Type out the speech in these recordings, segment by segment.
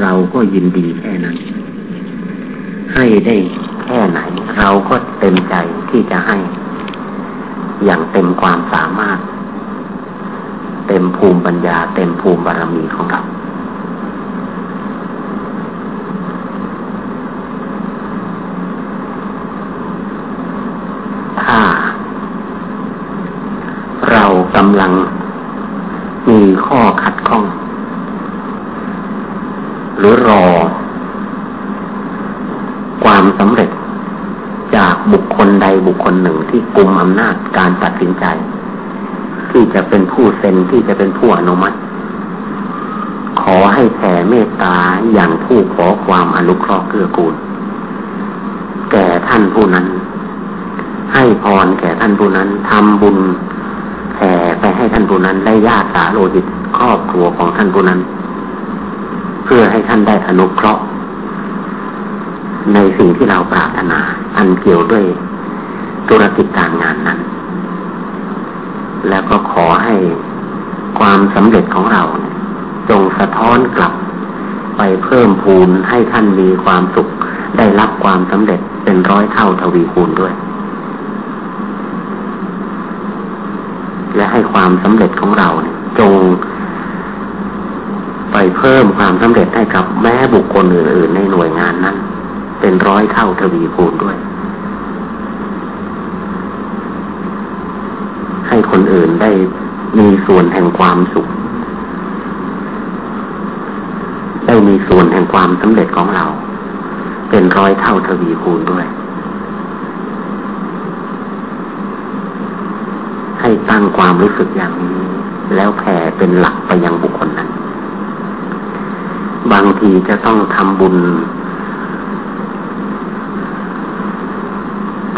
เราก็ยินดีแค่นั้น ให้ได้แค่ไหน เราก็เต็มใจที่จะให้ อย่างเต็มความสามารถ เต็มภูมิปัญญา เต็มภูมิบารมีของเราถ้า เรากำลังมีข้อขัดข้อง รือรอ ความสำเร็จจากบุคคลใดบุคคลหนึ่งที่กุมอำนาจการตัดสินใจ ที่จะเป็นผู้เซ็นที่จะเป็นผู้อนุมัติ ขอให้แผ่เมตตาอย่างผู้ขอความอนุเคราะห์เกื้อกูล แก่ท่านผู้นั้น ให้พรแก่ท่านผู้นั้นทำบุญแผ่ไปให้ท่านผู้นั้นได้ญาติสาโลหิตครอบครัวของท่านผู้นั้น เพื่อให้ท่านได้อนุเคราะห์ ในสิ่งที่เราปรารถนา อันเกี่ยวด้วยธุรกิจการงานนั้น แล้วก็ขอให้ความสำเร็จของเรา จงสะท้อนกลับ ไปเพิ่มพูนให้ท่านมีความสุข ได้รับความสำเร็จเป็นร้อยเท่าทวีคูณด้วย และให้ความสำเร็จของเราจง ไปเพิ่มความสำเร็จให้กับแม้บุคคลอื่นๆในหน่วยงานนั้น เป็นร้อยเท่าทวีคูณด้วย ให้คนอื่นได้มีส่วนแห่งความสุข ได้มีส่วนแห่งความสำเร็จของเรา เป็นร้อยเท่าทวีคูณด้วย ให้ตั้งความรู้สึกอย่างนี้ แล้วแผ่เป็นหลักไปยังบุคคลนั้น บางทีจะต้องทำบุญ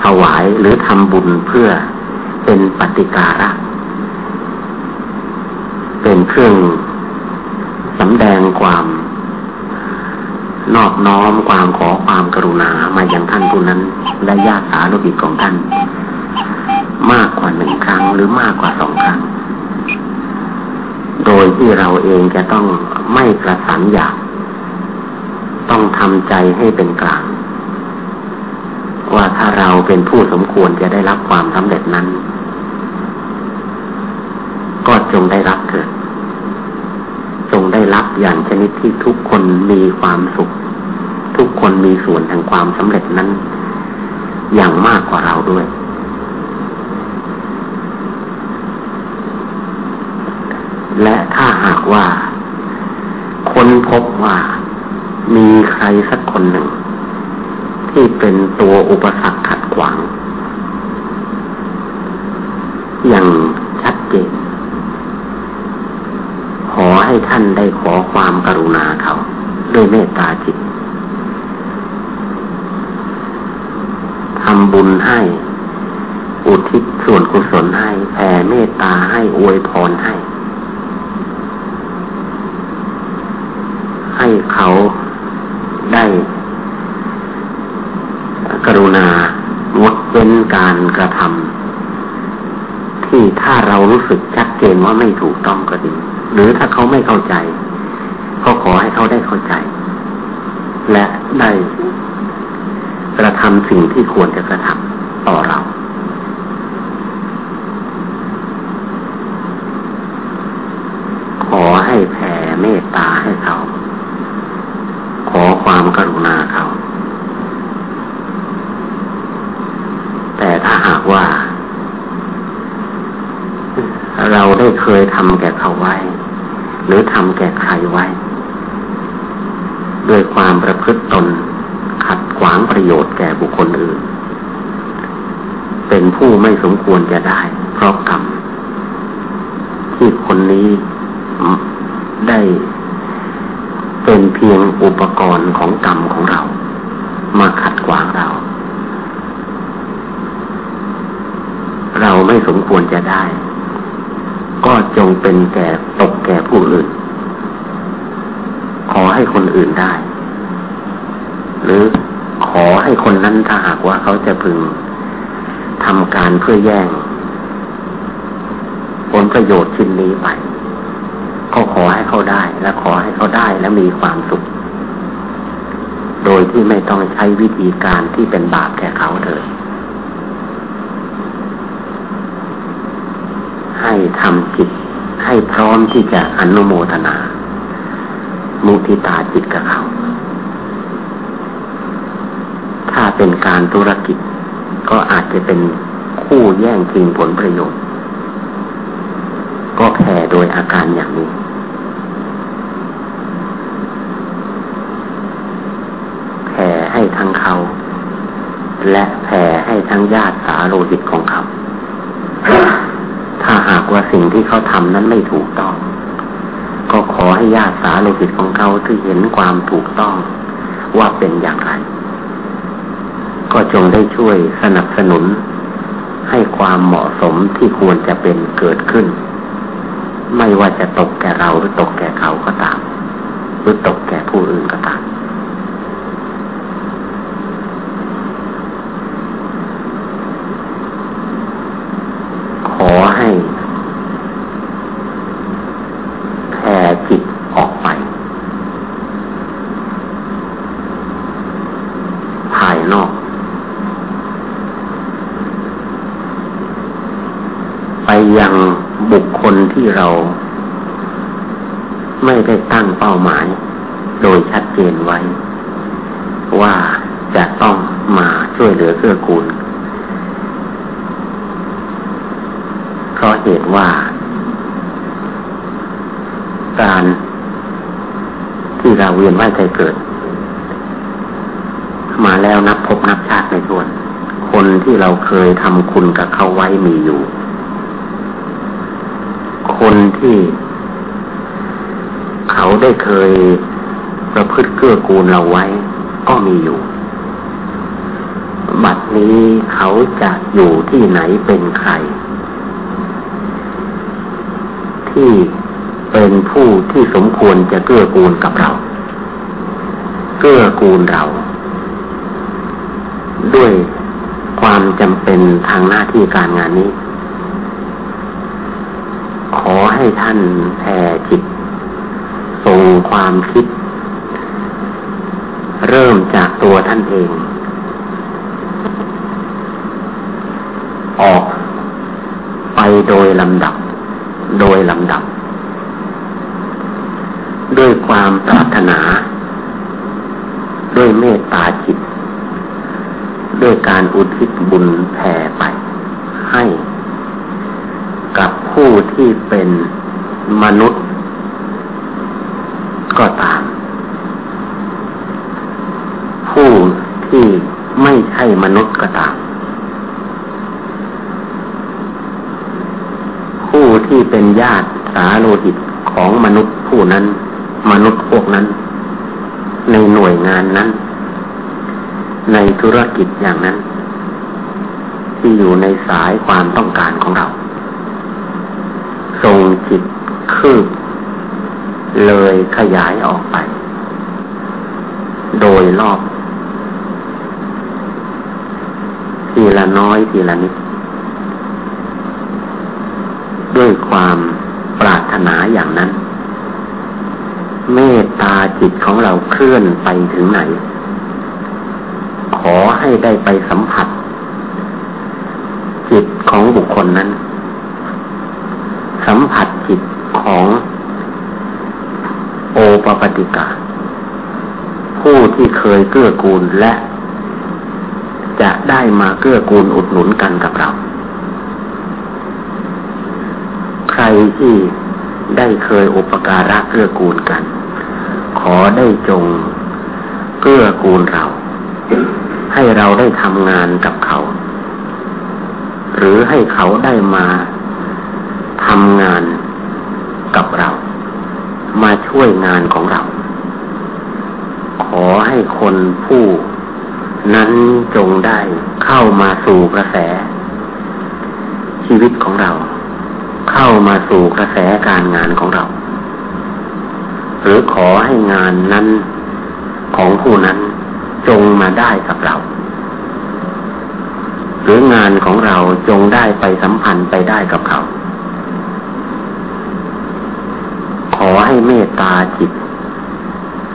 ถวายหรือทำบุญเพื่อเป็นปฏิการะ เป็นเครื่องสำแดงความ นอบน้อมความขอความกรุณามาอย่างท่านผู้นั้น และญาติสาธุบิดของท่าน มากกว่าหนึ่งครั้งหรือมากกว่าสองครั้งโดยที่เราเองจะต้องไม่กระสันอยาก ต้องทำใจให้เป็นกลาง ว่าถ้าเราเป็นผู้สมควรจะได้รับความสำเร็จนั้น ก็จงได้รับเถิดจงได้รับอย่างชนิดที่ทุกคนมีความสุข ทุกคนมีส่วนแห่งความสำเร็จนั้น อย่างมากกว่าเราด้วยและถ้าหากว่า คนพบว่า มีใครสักคนหนึ่ง ที่เป็นตัวอุปสรรคขัดขวาง อย่างชัดเจน ขอให้ท่านได้ขอความกรุณาเขา ด้วยเมตตาจิตทำบุญให้ อุทิศส่วนกุศลให้แผ่เมตตาให้อวยพรให้ ให้เขา ได้กรุณางดเว้นการกระทำที่ถ้าเรารู้สึกชัดเจนว่าไม่ถูกต้องก็ดี หรือถ้าเขาไม่เข้าใจ ก็ขอให้เขาได้เข้าใจ และได้กระทำสิ่งที่ควรจะกระทำต่อเรา ขอให้แผ่เมตตาให้เขาขอความกรุณาเขา แต่ถ้าหากว่า เราได้เค ยทำแก่เขาไว้ หรือทำแก่ใครไว้ ด้วยความประพฤติตน ขัดขวางประโยชน์แก่บุคคลอื่น เป็นผู้ไม่สมควรจะได้ เพราะกรรมที่คนนี้ได้เป็นเพียงอุปกรณ์ของกรรมของเรา มาขัดขวางเรา เราไม่สมควรจะได้ จงเป็นแก่ตกแก่ผู้อื่น ขอให้คนอื่นได้ หรือขอให้คนนั้นถ้าหากว่าเขาจะพึงทำการเพื่อแย่ง ผลประโยชน์ชิ้นนี้ไปก็ขอให้เขาได้ และขอให้เขาได้และมีความสุข โดยที่ไม่ต้องใช้วิธีการที่เป็นบาปแก่เขาเลยให้ทำจิต ให้พร้อมที่จะอนุโมทนา มุทิตาจิตกับเขา ถ้าเป็นการธุรกิจก็อาจจะเป็นคู่แย่งชิงผลประโยชน์ ก็แผ่โดยอาการอย่างนี้ แผ่ให้ทั้งเขา และแผ่ให้ทั้งญาติสาโลหิตของเขา ถ้าหากว่าสิ่งที่เขาทำนั้นไม่ถูกต้อง ก็ขอให้ญาติสาโลหิตของเขาที่เห็นความถูกต้อง ว่าเป็นอย่างไร ก็จงได้ช่วยสนับสนุน ให้ความเหมาะสมที่ควรจะเป็นเกิดขึ้น ไม่ว่าจะตกแก่เราหรือตกแก่เขาก็ตาม หรือตกแก่ผู้อื่นก็ตามขอให้แผ่จิตออกไป ภายนอก ไปยังบุคคลที่เรา ไม่ได้ตั้ง เป้าหมาย โดยชัดเจนไว้ ว่าจะต้องมาช่วยเหลือเกื้อกูลเพราะเหตุว่า การที่เราเวียนว่ายใจเกิด มาแล้วนับพบนับชาติในส่วน คนที่เราเคยทำคุณกับเขาไว้มีอยู่ คนที่ ได้เคยประพฤติเกื้อกูลเราไว้ ก็มีอยู่ บัดนี้เขาจะอยู่ที่ไหนเป็นใคร ที่เป็นผู้ที่สมควรจะเกื้อกูลกับเรา เกื้อกูลเรา ด้วยความจำเป็นทางหน้าที่การงานนี้ ขอให้ท่านแผ่จิต รงความคิด เริ่มจากตัวท่านเอง ออกไปโดยลำดับ โดยลำดับ ด้วยความปรารถนา ด้วยเมตตาจิต ด้วยการอุทิศบุญแผ่ไป ให้ กับผู้ที่เป็นมนุษย์ ก็ตาม ผู้ที่ไม่ใช่มนุษย์ก็ตาม ผู้ที่เป็นญาติสาโลหิตของมนุษย์ผู้นั้น มนุษย์พวกนั้น ในหน่วยงานนั้น ในธุรกิจอย่างนั้น ที่อยู่ในสายความต้องการของเรา ทรงจิตคืบ เลยขยายออกไป โดยรอบ ทีละน้อยทีละนิด ด้วยความปรารถนาอย่างนั้น เมตตาจิตของเราเคลื่อนไปถึงไหน ขอให้ได้ไปสัมผัส จิตของบุคคลนั้น สัมผัสจิตของ ปปติกาผู้ที่เคยเกื้อกูลและ จะได้มาเกื้อกูลอุดหนุนกันกับเรา ใครที่ได้เคยอุปการะเกื้อกูลกัน ขอได้จงเกื้อกูลเรา ให้เราได้ทำงานกับเขา หรือให้เขาได้มาทำงานกับเรา มาช่วยงานของเรา ขอให้คนผู้นั้นจงได้เข้ามาสู่กระแส ชีวิตของเรา เข้ามาสู่กระแสการงานของเรา หรือขอให้งานนั้นของผู้นั้นจงมาได้กับเรา หรืองานของเราจงได้ไปสัมพันธ์ไปได้กับเขา ขอ ตาจิต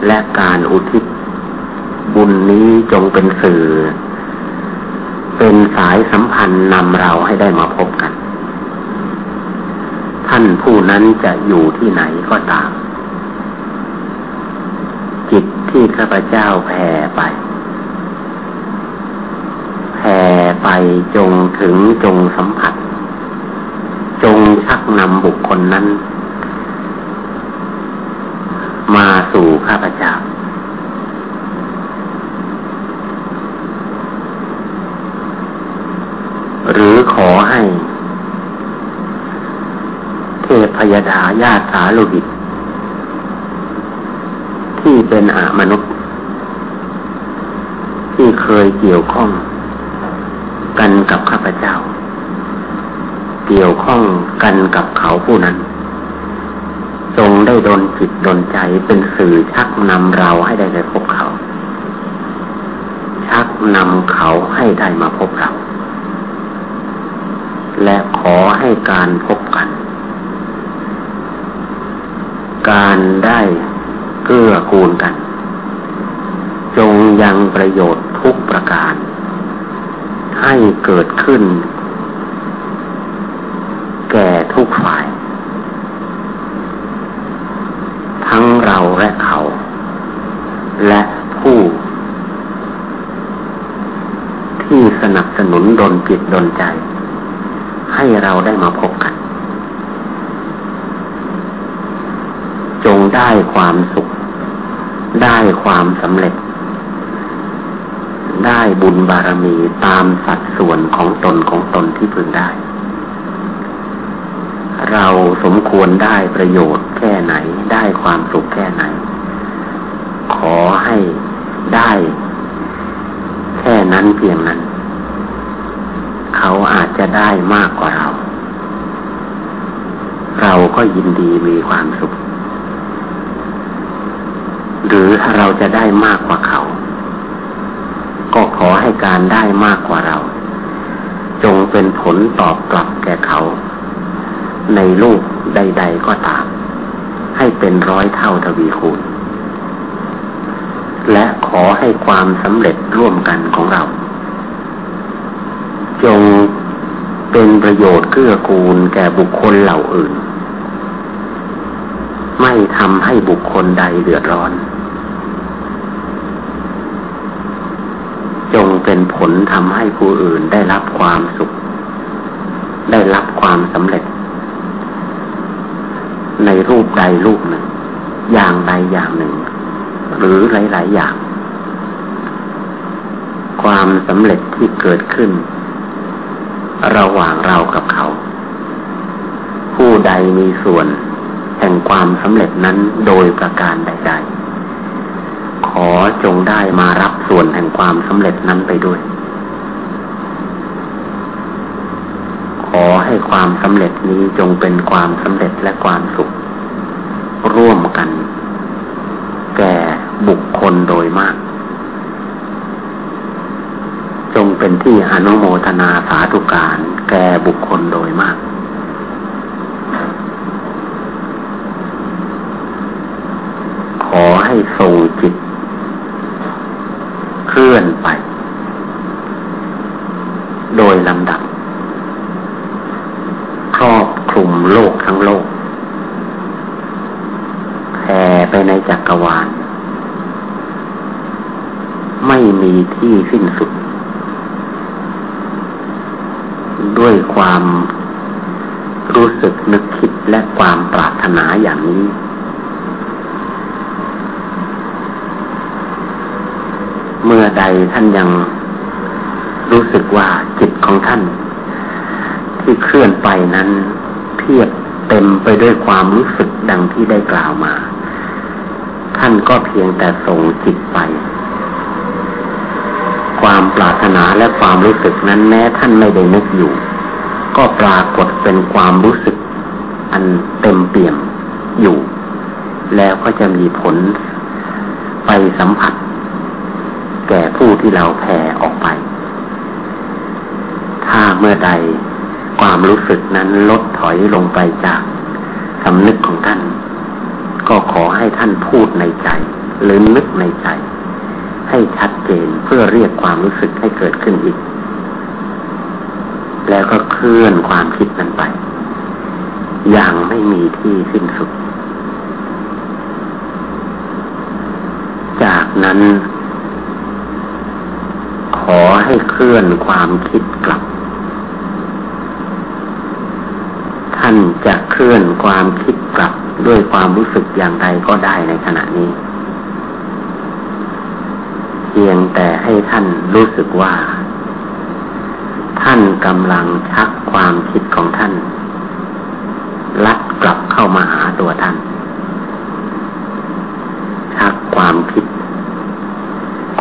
และการอุทิศ บุญนี้จงเป็นสื่อ เป็นสายสัมพันธ์นำเราให้ได้มาพบกัน ท่านผู้นั้นจะอยู่ที่ไหนก็ตาม จิตที่ข้าพเจ้าแผ่ไปแผ่ไปจงถึงจงสัมผัส จงชักนำบุคคลนั้น มาสู่ข้าพเจ้า หรือขอให้ เทพยดาญาติสาลุบิตที่เป็นอมนุษย์ ที่เคยเกี่ยวข้อง กันกับข้าพเจ้า เกี่ยวข้องกันกับเขาผู้นั้น จงได้ดนจิตดนใจเป็นสื่อชักนำเราให้ได้ไปพบเขา ชักนำเขาให้ได้มาพบเรา และขอให้การพบกัน การได้เกื้อกูลกัน จงยังประโยชน์ทุกประการ ให้เกิดขึ้น แก่ทุกฝ่าย ทั้ง เราและเขา และผู้ ที่สนับสนุนดลจิตดลใจ ให้เราได้มาพบกัน จงได้ความสุข ได้ความสำเร็จ ได้บุญบารมีตามสัดส่วนของตนของตนที่พึงได้ เราสมควรได้ประโยชน์แค่ไหน ได้ความสุขแค่ไหน ขอให้ได้แค่นั้นเพียงนั้น เขาอาจจะได้มากกว่าเรา เราก็ยินดีมีความสุข หรือถ้าเราจะได้มากกว่าเขา ก็ขอให้การได้มากกว่าเรา จงเป็นผลตอบกลับแก่เขา ในลูกใด ๆ ก็ตาม ให้เป็นร้อยเท่าทวีคูณ และขอให้ความสำเร็จร่วมกันของเรา จงเป็นประโยชน์เกื้อกูลแก่บุคคลเหล่าอื่น ไม่ทำให้บุคคลใดเดือดร้อน จงเป็นผลทำให้ผู้อื่นได้รับความสุข ได้รับความสำเร็จ ในรูปใดรูปหนึ่ง อย่างใดอย่างหนึ่ง หรือหลาย ๆ อย่าง ความสำเร็จที่เกิดขึ้น ระหว่างเรากับเขา ผู้ใดมีส่วน แห่งความสำเร็จนั้นโดยประการใด ๆ ขอจงได้มารับส่วนแห่งความสำเร็จนั้นไปด้วย ขอ ให้ความสำเร็จนี้จงเป็นความสำเร็จและความสุข ร่วมกัน แก่บุคคลโดยมาก จงเป็นที่อนุโมทนาสาธุการแก่บุคคลโดยมาก ขอให้ส่งจิต เคลื่อนไป โดยลำดับ มโลกทั้งโลกแผ่ไปในจักรวาล ไม่มีที่สิ้นสุด ด้วยความรู้สึกนึกคิดและความปรารถนาอย่างนี้ เมื่อใดท่านยังรู้สึกว่าจิตของท่าน ที่เคลื่อนไปนั้น เพียบเต็มไปด้วยความรู้สึกดังที่ได้กล่าวมา ท่านก็เพียงแต่ส่งจิตไป ความปรารถนาและความรู้สึกนั้นแม้ท่านไม่ได้นึกอยู่ ก็ปรากฏเป็นความรู้สึก อันเต็มเปี่ยมอยู่ แล้วก็จะมีผลไปสัมผัส แก่ผู้ที่เราแผ่ออกไป ถ้าเมื่อใด ความรู้สึกนั้นลดถอยลงไปจากสำนึกของท่าน ก็ขอให้ท่านพูดในใจ หรือนึกในใจ ให้ชัดเจนเพื่อเรียกความรู้สึกให้เกิดขึ้นอีก แล้วก็เคลื่อนความคิดนั้นไป อย่างไม่มีที่สิ้นสุด จากนั้น ขอให้เคลื่อนความคิดกลับ ท่านจะเคลื่อนความคิดกลับด้วยความรู้สึกอย่างไรก็ได้ในขณะนี้ เพียงแต่ให้ท่านรู้สึกว่า ท่านกำลังชักความคิดของท่าน ลัดกลับเข้ามาหาตัวท่าน ชักความคิด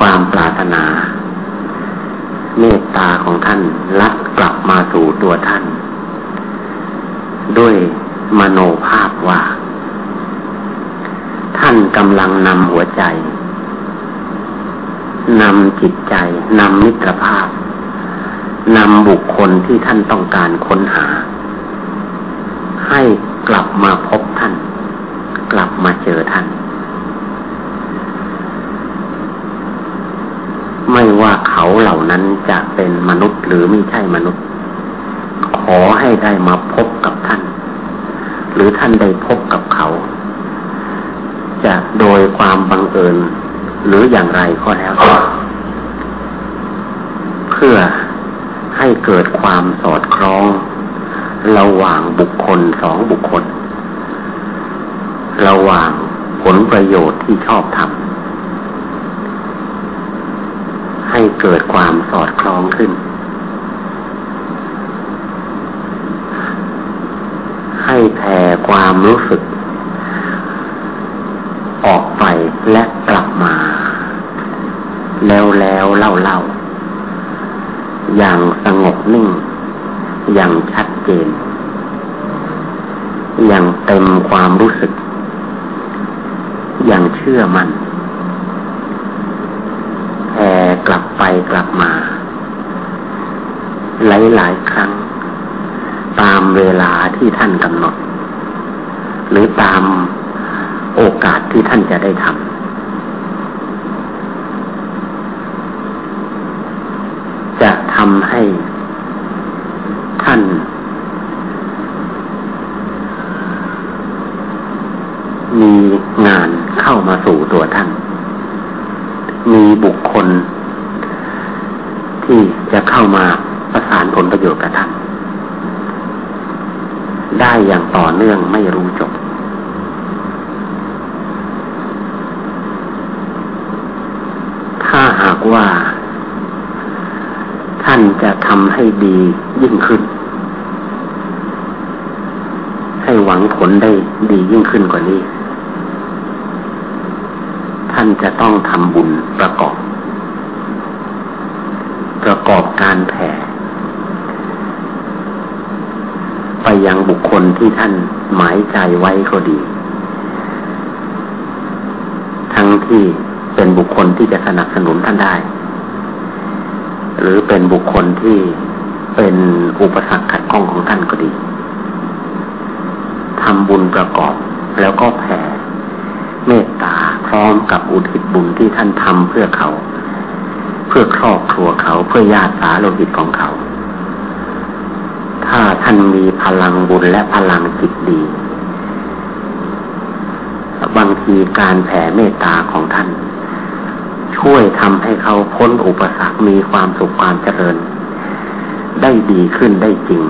ความปรารถนา เมตตาของท่านลัดกลับมาสู่ตัวท่าน ด้วยมโนภาพว่า ท่านกำลังนำหัวใจนำจิตใจนำมิตรภาพนำบุคคลที่ท่านต้องการค้นหา ให้กลับมาพบท่าน กลับมาเจอท่าน ไม่ว่าเขาเหล่านั้นจะเป็นมนุษย์หรือไม่ใช่มนุษย์ ขอให้ได้มาพบกับ หรือท่านได้พบกับเขา จะโดยความบังเอิญหรืออย่างไรก็แล้วเพื่อให้เกิดความสอดคล้อง ระหว่างบุคคลสองบุคคล ระหว่างผลประโยชน์ที่ชอบทำให้เกิดความสอดคล้องขึ้น ให้ แผ่ความรู้สึก ออกไปและกลับมา แล้วแล้วเล่าเล่าอย่างสงบนิ่ง อย่างชัดเจน อย่างเต็มความรู้สึก อย่างเชื่อมัน่นแผ่กลับไปกลับมา หลายหลายครั้ง ตามเวลาที่ท่านกำหนด หรือตามโอกาสที่ท่านจะได้ทำจะทำให้ท่าน มีงานเข้ามาสู่ตัวท่าน มีบุคคลที่จะเข้ามาประสานผลประโยชน์กับท่าน ได้อย่างต่อเนื่องไม่รู้จบ ถ้าหากว่า ท่านจะทำให้ดียิ่งขึ้น ให้หวังผลได้ดียิ่งขึ้นกว่านี้ ท่านจะต้องทำบุญประกอบ ประกอบการแผ ไป ยังบุคคลที่ท่านหมายใจไว้ก็ดี ทั้งที่เป็นบุคคลที่จะสนับสนุนท่านได้ หรือเป็นบุคคลที่เป็นอุปสรรคขัดข้องของท่านก็ดีทำบุญประกอบแล้วก็แผ่เมตตาพร้อมกับอุทิศบุญที่ท่านทำเพื่อเขา เพื่อครอบครัวเขาเพื่อญาติสาโลหิตของเขาถ้า ท่านมีพลังบุญและพลังจิตดี บางทีการแผ่เมตตาของท่าน ช่วยทำให้เขาพ้นอุปสรรคมีความสุขความเจริญ ได้ดีขึ้นได้จริง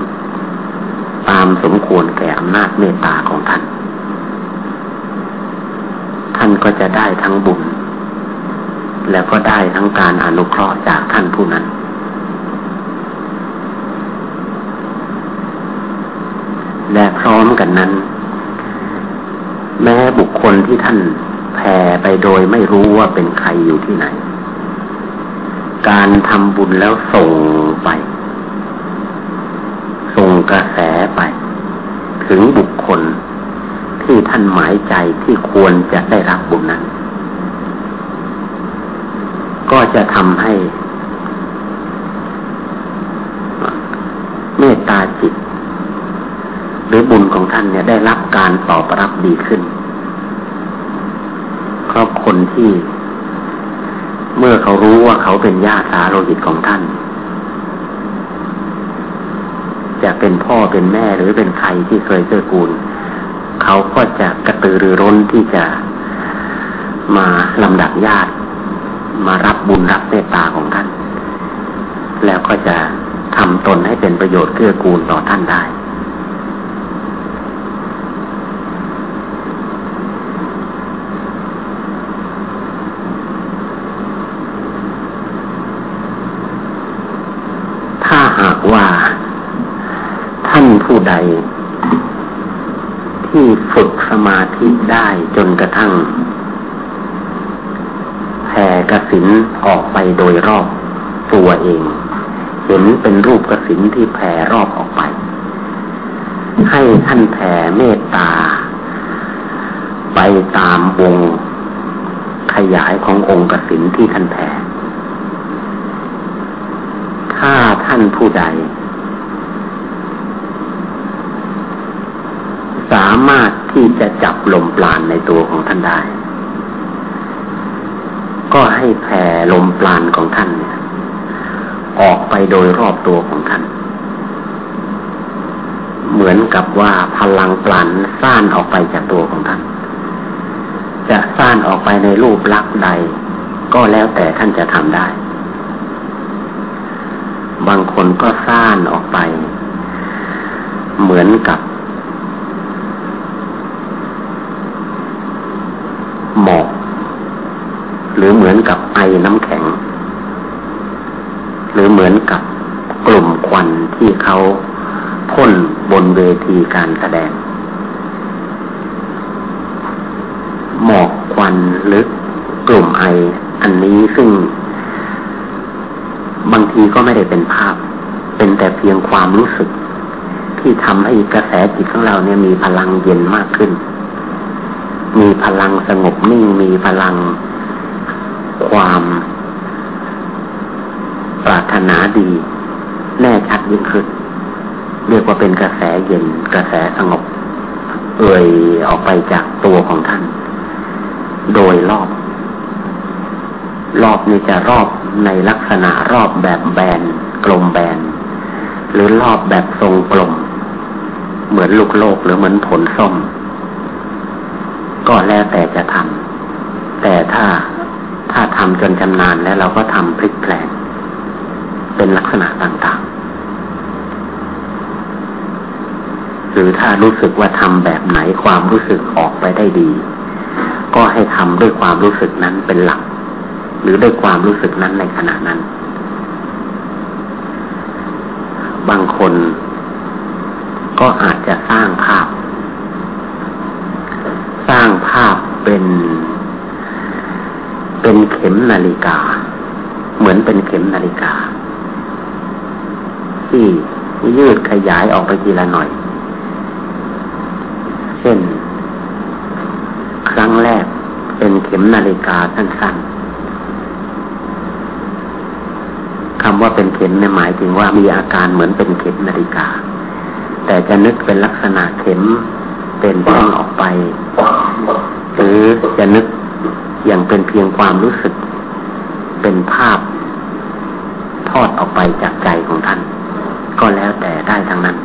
ตามสมควรแก่อำนาจเมตตาของท่าน ท่านก็จะได้ทั้งบุญ แล้วก็ได้ทั้งการอนุเคราะห์จากท่านผู้นั้น และ พร้อมกันนั้น แม้บุคคลที่ท่านแผ่ไปโดยไม่รู้ว่าเป็นใครอยู่ที่ไหน การทำบุญแล้วส่งไป ส่งกระแสไป ถึงบุคคลที่ท่านหมายใจที่ควรจะได้รับบุญนั้น ก็จะทำให้ เมตตาจิต หรือบุญของท่านเนี่ยได้รับการตอบรับดีขึ้น เพราะคนที่ เมื่อเขารู้ว่าเขาเป็นญาติสาโลหิตของท่าน จะเป็นพ่อเป็นแม่หรือเป็นใครที่เคยเกื้อกูล เขาก็จะกระตือรือร้นที่จะมาลำดับญาติ มารับบุญรับเมตตาของท่าน แล้วก็จะทำตนให้เป็นประโยชน์เกื้อกูลต่อท่านได้ หากว่าท่านผู้ใด ที่ฝึกสมาธิได้จนกระทั่งแผ่กสินออกไปโดยรอบตัวเอง เห็นเป็นรูปกสินที่แผ่รอบออกไป ให้ท่านแผ่เมตตา ไปตามวงขยายขององค์กสินที่ท่านแผ่ถ้าท่านผู้ใด สามารถที่จะจับลมปราณในตัวของท่านได้ ก็ให้แผ่ลมปราณของท่านเนี่ย ออกไปโดยรอบตัวของท่าน เหมือนกับว่าพลังปราณซ่านออกไปจากตัวของท่าน จะซ่านออกไปในรูปลักษณ์ใด ก็แล้วแต่ท่านจะทำได้ บางคนก็ซ่านออกไป เหมือนกับ หมอก หรือเหมือนกับไอน้ำแข็ง หรือเหมือนกับกลุ่มควันที่เขาพ่นบนเวทีการแสดง หมอกควันหรือกลุ่มไออันนี้ซึ่งบางทีก็ไม่ได้เป็นภาพ เป็นแต่เพียงความรู้สึก มีกระแสจิตของเราเนี่ยมีพลังเย็นมากขึ้น มีพลังสงบนิ่ง มีพลังความปรารถนาดี แน่ชัดยิ่งขึ้น เรียกว่าเป็นกระแสเย็นกระแสสงบ เอ่ยออกไปจากตัวของท่าน โดยรอบ รอบนี้จะรอบในลักษณะรอบแบบแบนกลมแบน หรือรอบแบบทรงกลม เหมือนลูกโลกหรือเหมือนผลส้ม ก็แล้วแต่จะทำแต่ถ้าถ้าทำจนชำนาญแล้วเราก็ทำพลิกแปลงเป็นลักษณะต่างๆ หรือถ้ารู้สึกว่าทำแบบไหนความรู้สึกออกไปได้ดี ก็ให้ทำด้วยความรู้สึกนั้นเป็นหลัก หรือด้วยความรู้สึกนั้นในขณะนั้น บางคน ก็อาจจะสร้างภาพ สร้างภาพเป็น เป็นเข็มนาฬิกา เหมือนเป็นเข็มนาฬิกา ที่ยืดขยายออกไปทีละหน่อย เช่น ครั้งแรกเป็นเข็มนาฬิกาสั้นๆคำว่าเป็นเข็มเนี่ยหมายถึงว่ามีอาการเหมือนเป็นเข็มนาฬิกา แต่จะนึกเป็นลักษณะเข็มเป็นแท่งออกไป หรือจะนึกอย่างเป็นเพียงความรู้สึก เป็นภาพ ทอดออกไปจากใจของท่าน ก็แล้วแต่ได้ทั้งนั้น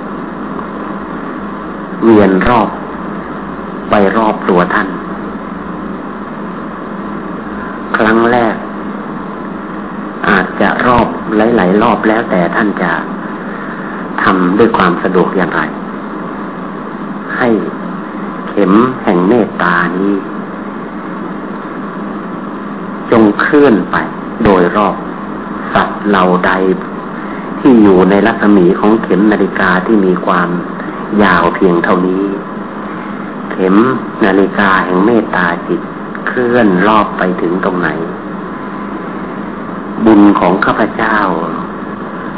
เวียนรอบ ไปรอบตัวท่าน ครั้งแรก อาจจะรอบหลาย ๆ รอบแล้วแต่ท่านจะ ทำด้วยความสะดวกอย่างไร ให้เข็มแห่งเมตตานี้ จงเคลื่อนไปโดยรอบ สัตว์เหล่าใดที่อยู่ในรัศมีของเข็มนาฬิกาที่มีความยาวเพียงเท่านี้ เข็มนาฬิกาแห่งเมตตาจิต เคลื่อนรอบไปถึงตรงไหน บุญของข้าพเจ้า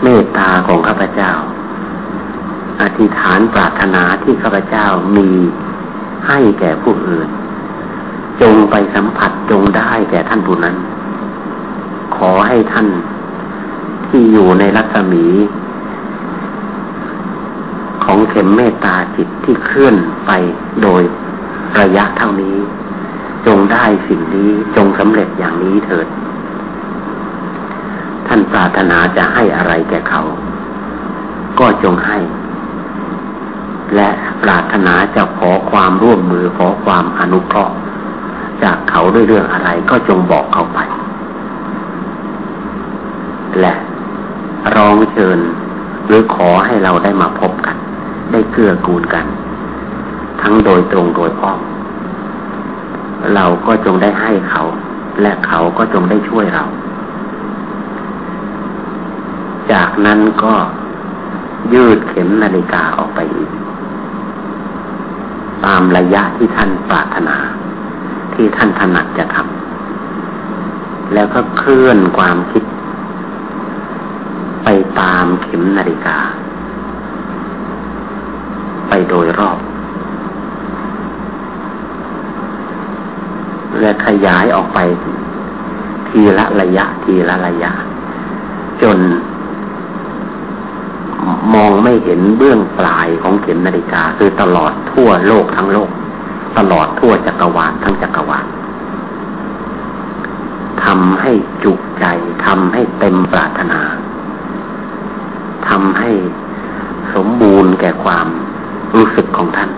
เมตตาของข้าพเจ้า อธิษฐานปรารถนาที่ข้าพเจ้ามีให้แก่ผู้อื่น จงไปสัมผัสจงได้แก่ท่านผู้นั้น ขอให้ท่านที่อยู่ในรัศมี ของเข็มเมตตาจิตที่เคลื่อนไปโดยระยะเท่านี้ จงได้สิ่งนี้จงสำเร็จอย่างนี้เถิด ท่านปรารถนาจะให้อะไรแก่เขา ก็จงให้ และปรารถนาจะขอความร่วมมือขอความอนุเคราะห์ จากเขาด้วยเรื่องอะไรก็จงบอกเขาไป และร้องเชิญ หรือขอให้เราได้มาพบกัน ได้เกื้อกูลกัน ทั้งโดยตรงโดยอ้อมเราก็จงได้ให้เขา และเขาก็จงได้ช่วยเรา จากนั้นก็ยืดเข็มนาฬิกาออกไปอีก ตามระยะที่ท่านปรารถนา ที่ท่านถนัดจะทำแล้วก็เคลื่อนความคิด ไปตามเข็มนาฬิกา ไปโดยรอบ และขยายออกไป ทีละระยะทีละระยะ จน มองไม่เห็นเบื้องปลายของเข็มนาฬิกา คือตลอดทั่วโลกทั้งโลก ตลอดทั่วจักรวาลทั้งจักรวาลทำให้จุใจทำให้เต็มปรารถนาทำให้สมบูรณ์แก่ความรู้สึกของท่าน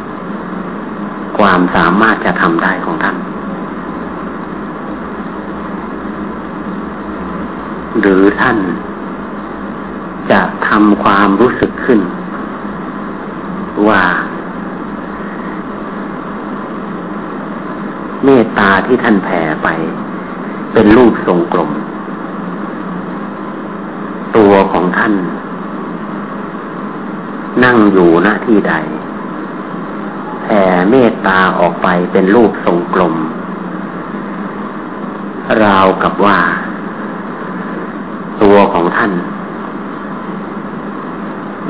ความสามารถจะทำได้ของท่าน หรือท่าน จะทำความรู้สึกขึ้น ว่า เมตตาที่ท่านแผ่ไป เป็นรูปทรงกลม ตัวของท่าน นั่งอยู่ณที่ใดแผ่เมตตาออกไปเป็นรูปทรงกลม ราวกับว่า ตัวของท่าน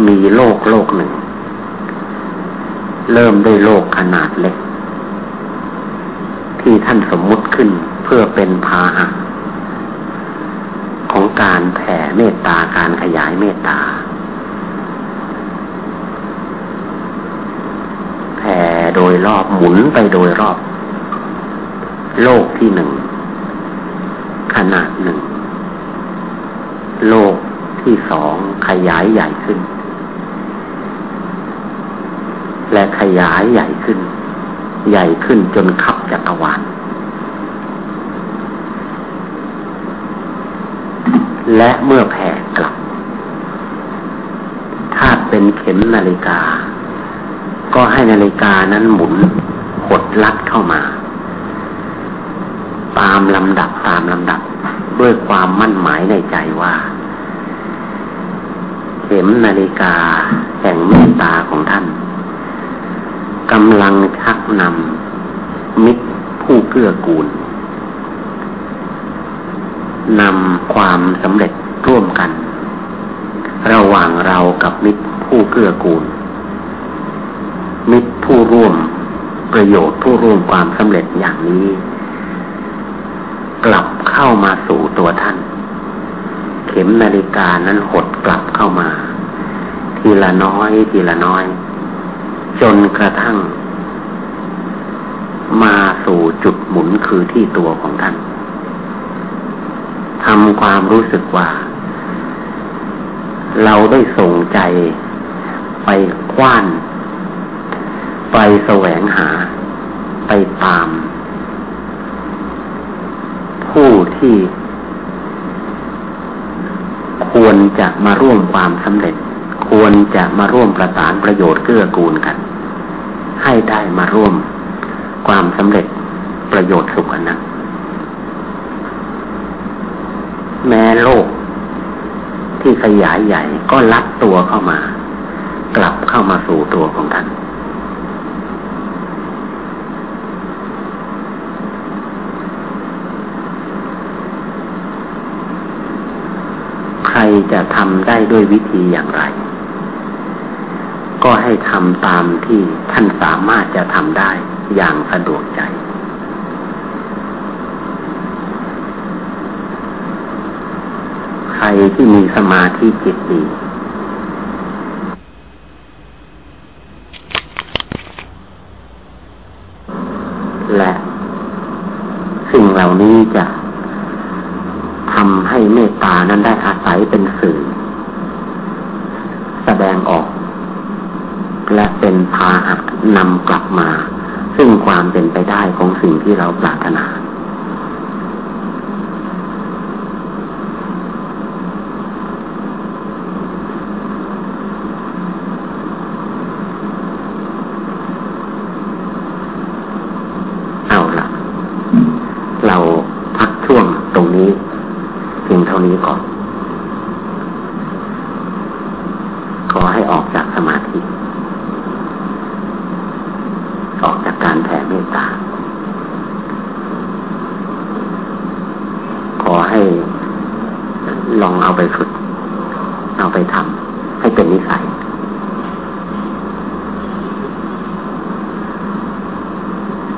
มีโลกโลกหนึ่ง เริ่มด้วยโลกขนาดเล็ก ที่ท่านสมมุติขึ้นเพื่อเป็นพาหะของการแผ่เมตตาการขยายเมตตาแผ่โดยรอบหมุนไปโดยรอบ โลกที่หนึ่ง ขนาดหนึ่ง โลกที่สองขยายใหญ่ขึ้น และขยายใหญ่ขึ้น ใหญ่ขึ้นจนขับจักรวาลและเมื่อแผ่กลับ ถ้าเป็นเข็มนาฬิกา ก็ให้นาฬิกานั้นหมุนหดลัดเข้ามา ตามลำดับตามลำดับ ด้วยความมั่นหมายในใจว่า เข็มนาฬิกาแห่งเมตตาของท่าน กำลังชักนำมิตรผู้เกื้อกูลนำความสำเร็จร่วมกัน ระหว่างเรากับมิตรผู้เกื้อกูล มิตรผู้ร่วมประโยชน์ผู้ร่วมความสำเร็จอย่างนี้ กลับเข้ามาสู่ตัวท่าน เข็มนาฬิกานั้นหดกลับเข้ามา ทีละน้อยทีละน้อย จนกระทั่ง มาสู่จุดหมุนคือที่ตัวของท่านทำความรู้สึกว่า เราได้ส่งใจไปคว้าน ไปแสวงหา ไปตาม ผู้ที่ควรจะมาร่วมความสำเร็จ ควรจะมาร่วมประสานประโยชน์เกื้อกูลกัน ให้ได้มาร่วมความสำเร็จประโยชน์สุขนั้นแม้โลกที่ขยายใหญ่ก็ลัดตัวเข้ามา กลับเข้ามาสู่ตัวของท่านใครจะทำได้ด้วยวิธีอย่างไร ก็ให้ทำตามที่ท่านสามารถจะทำได้อย่างสะดวกใจ ใครที่มีสมาธิจิตดีและสิ่งเหล่านี้จะทำให้เมตตานั้นได้อาศัยเป็นสื่อ แสดงออกาหะนำกลับมา ซึ่งความเป็นไปได้ของสิ่งที่เราปรารถนานี้ก่อน ขอให้ออกจากสมาธิ ออกจากการแผ่เมตตา ขอให้ลองเอาไปฝึก เอาไปทำให้เป็นนิสัย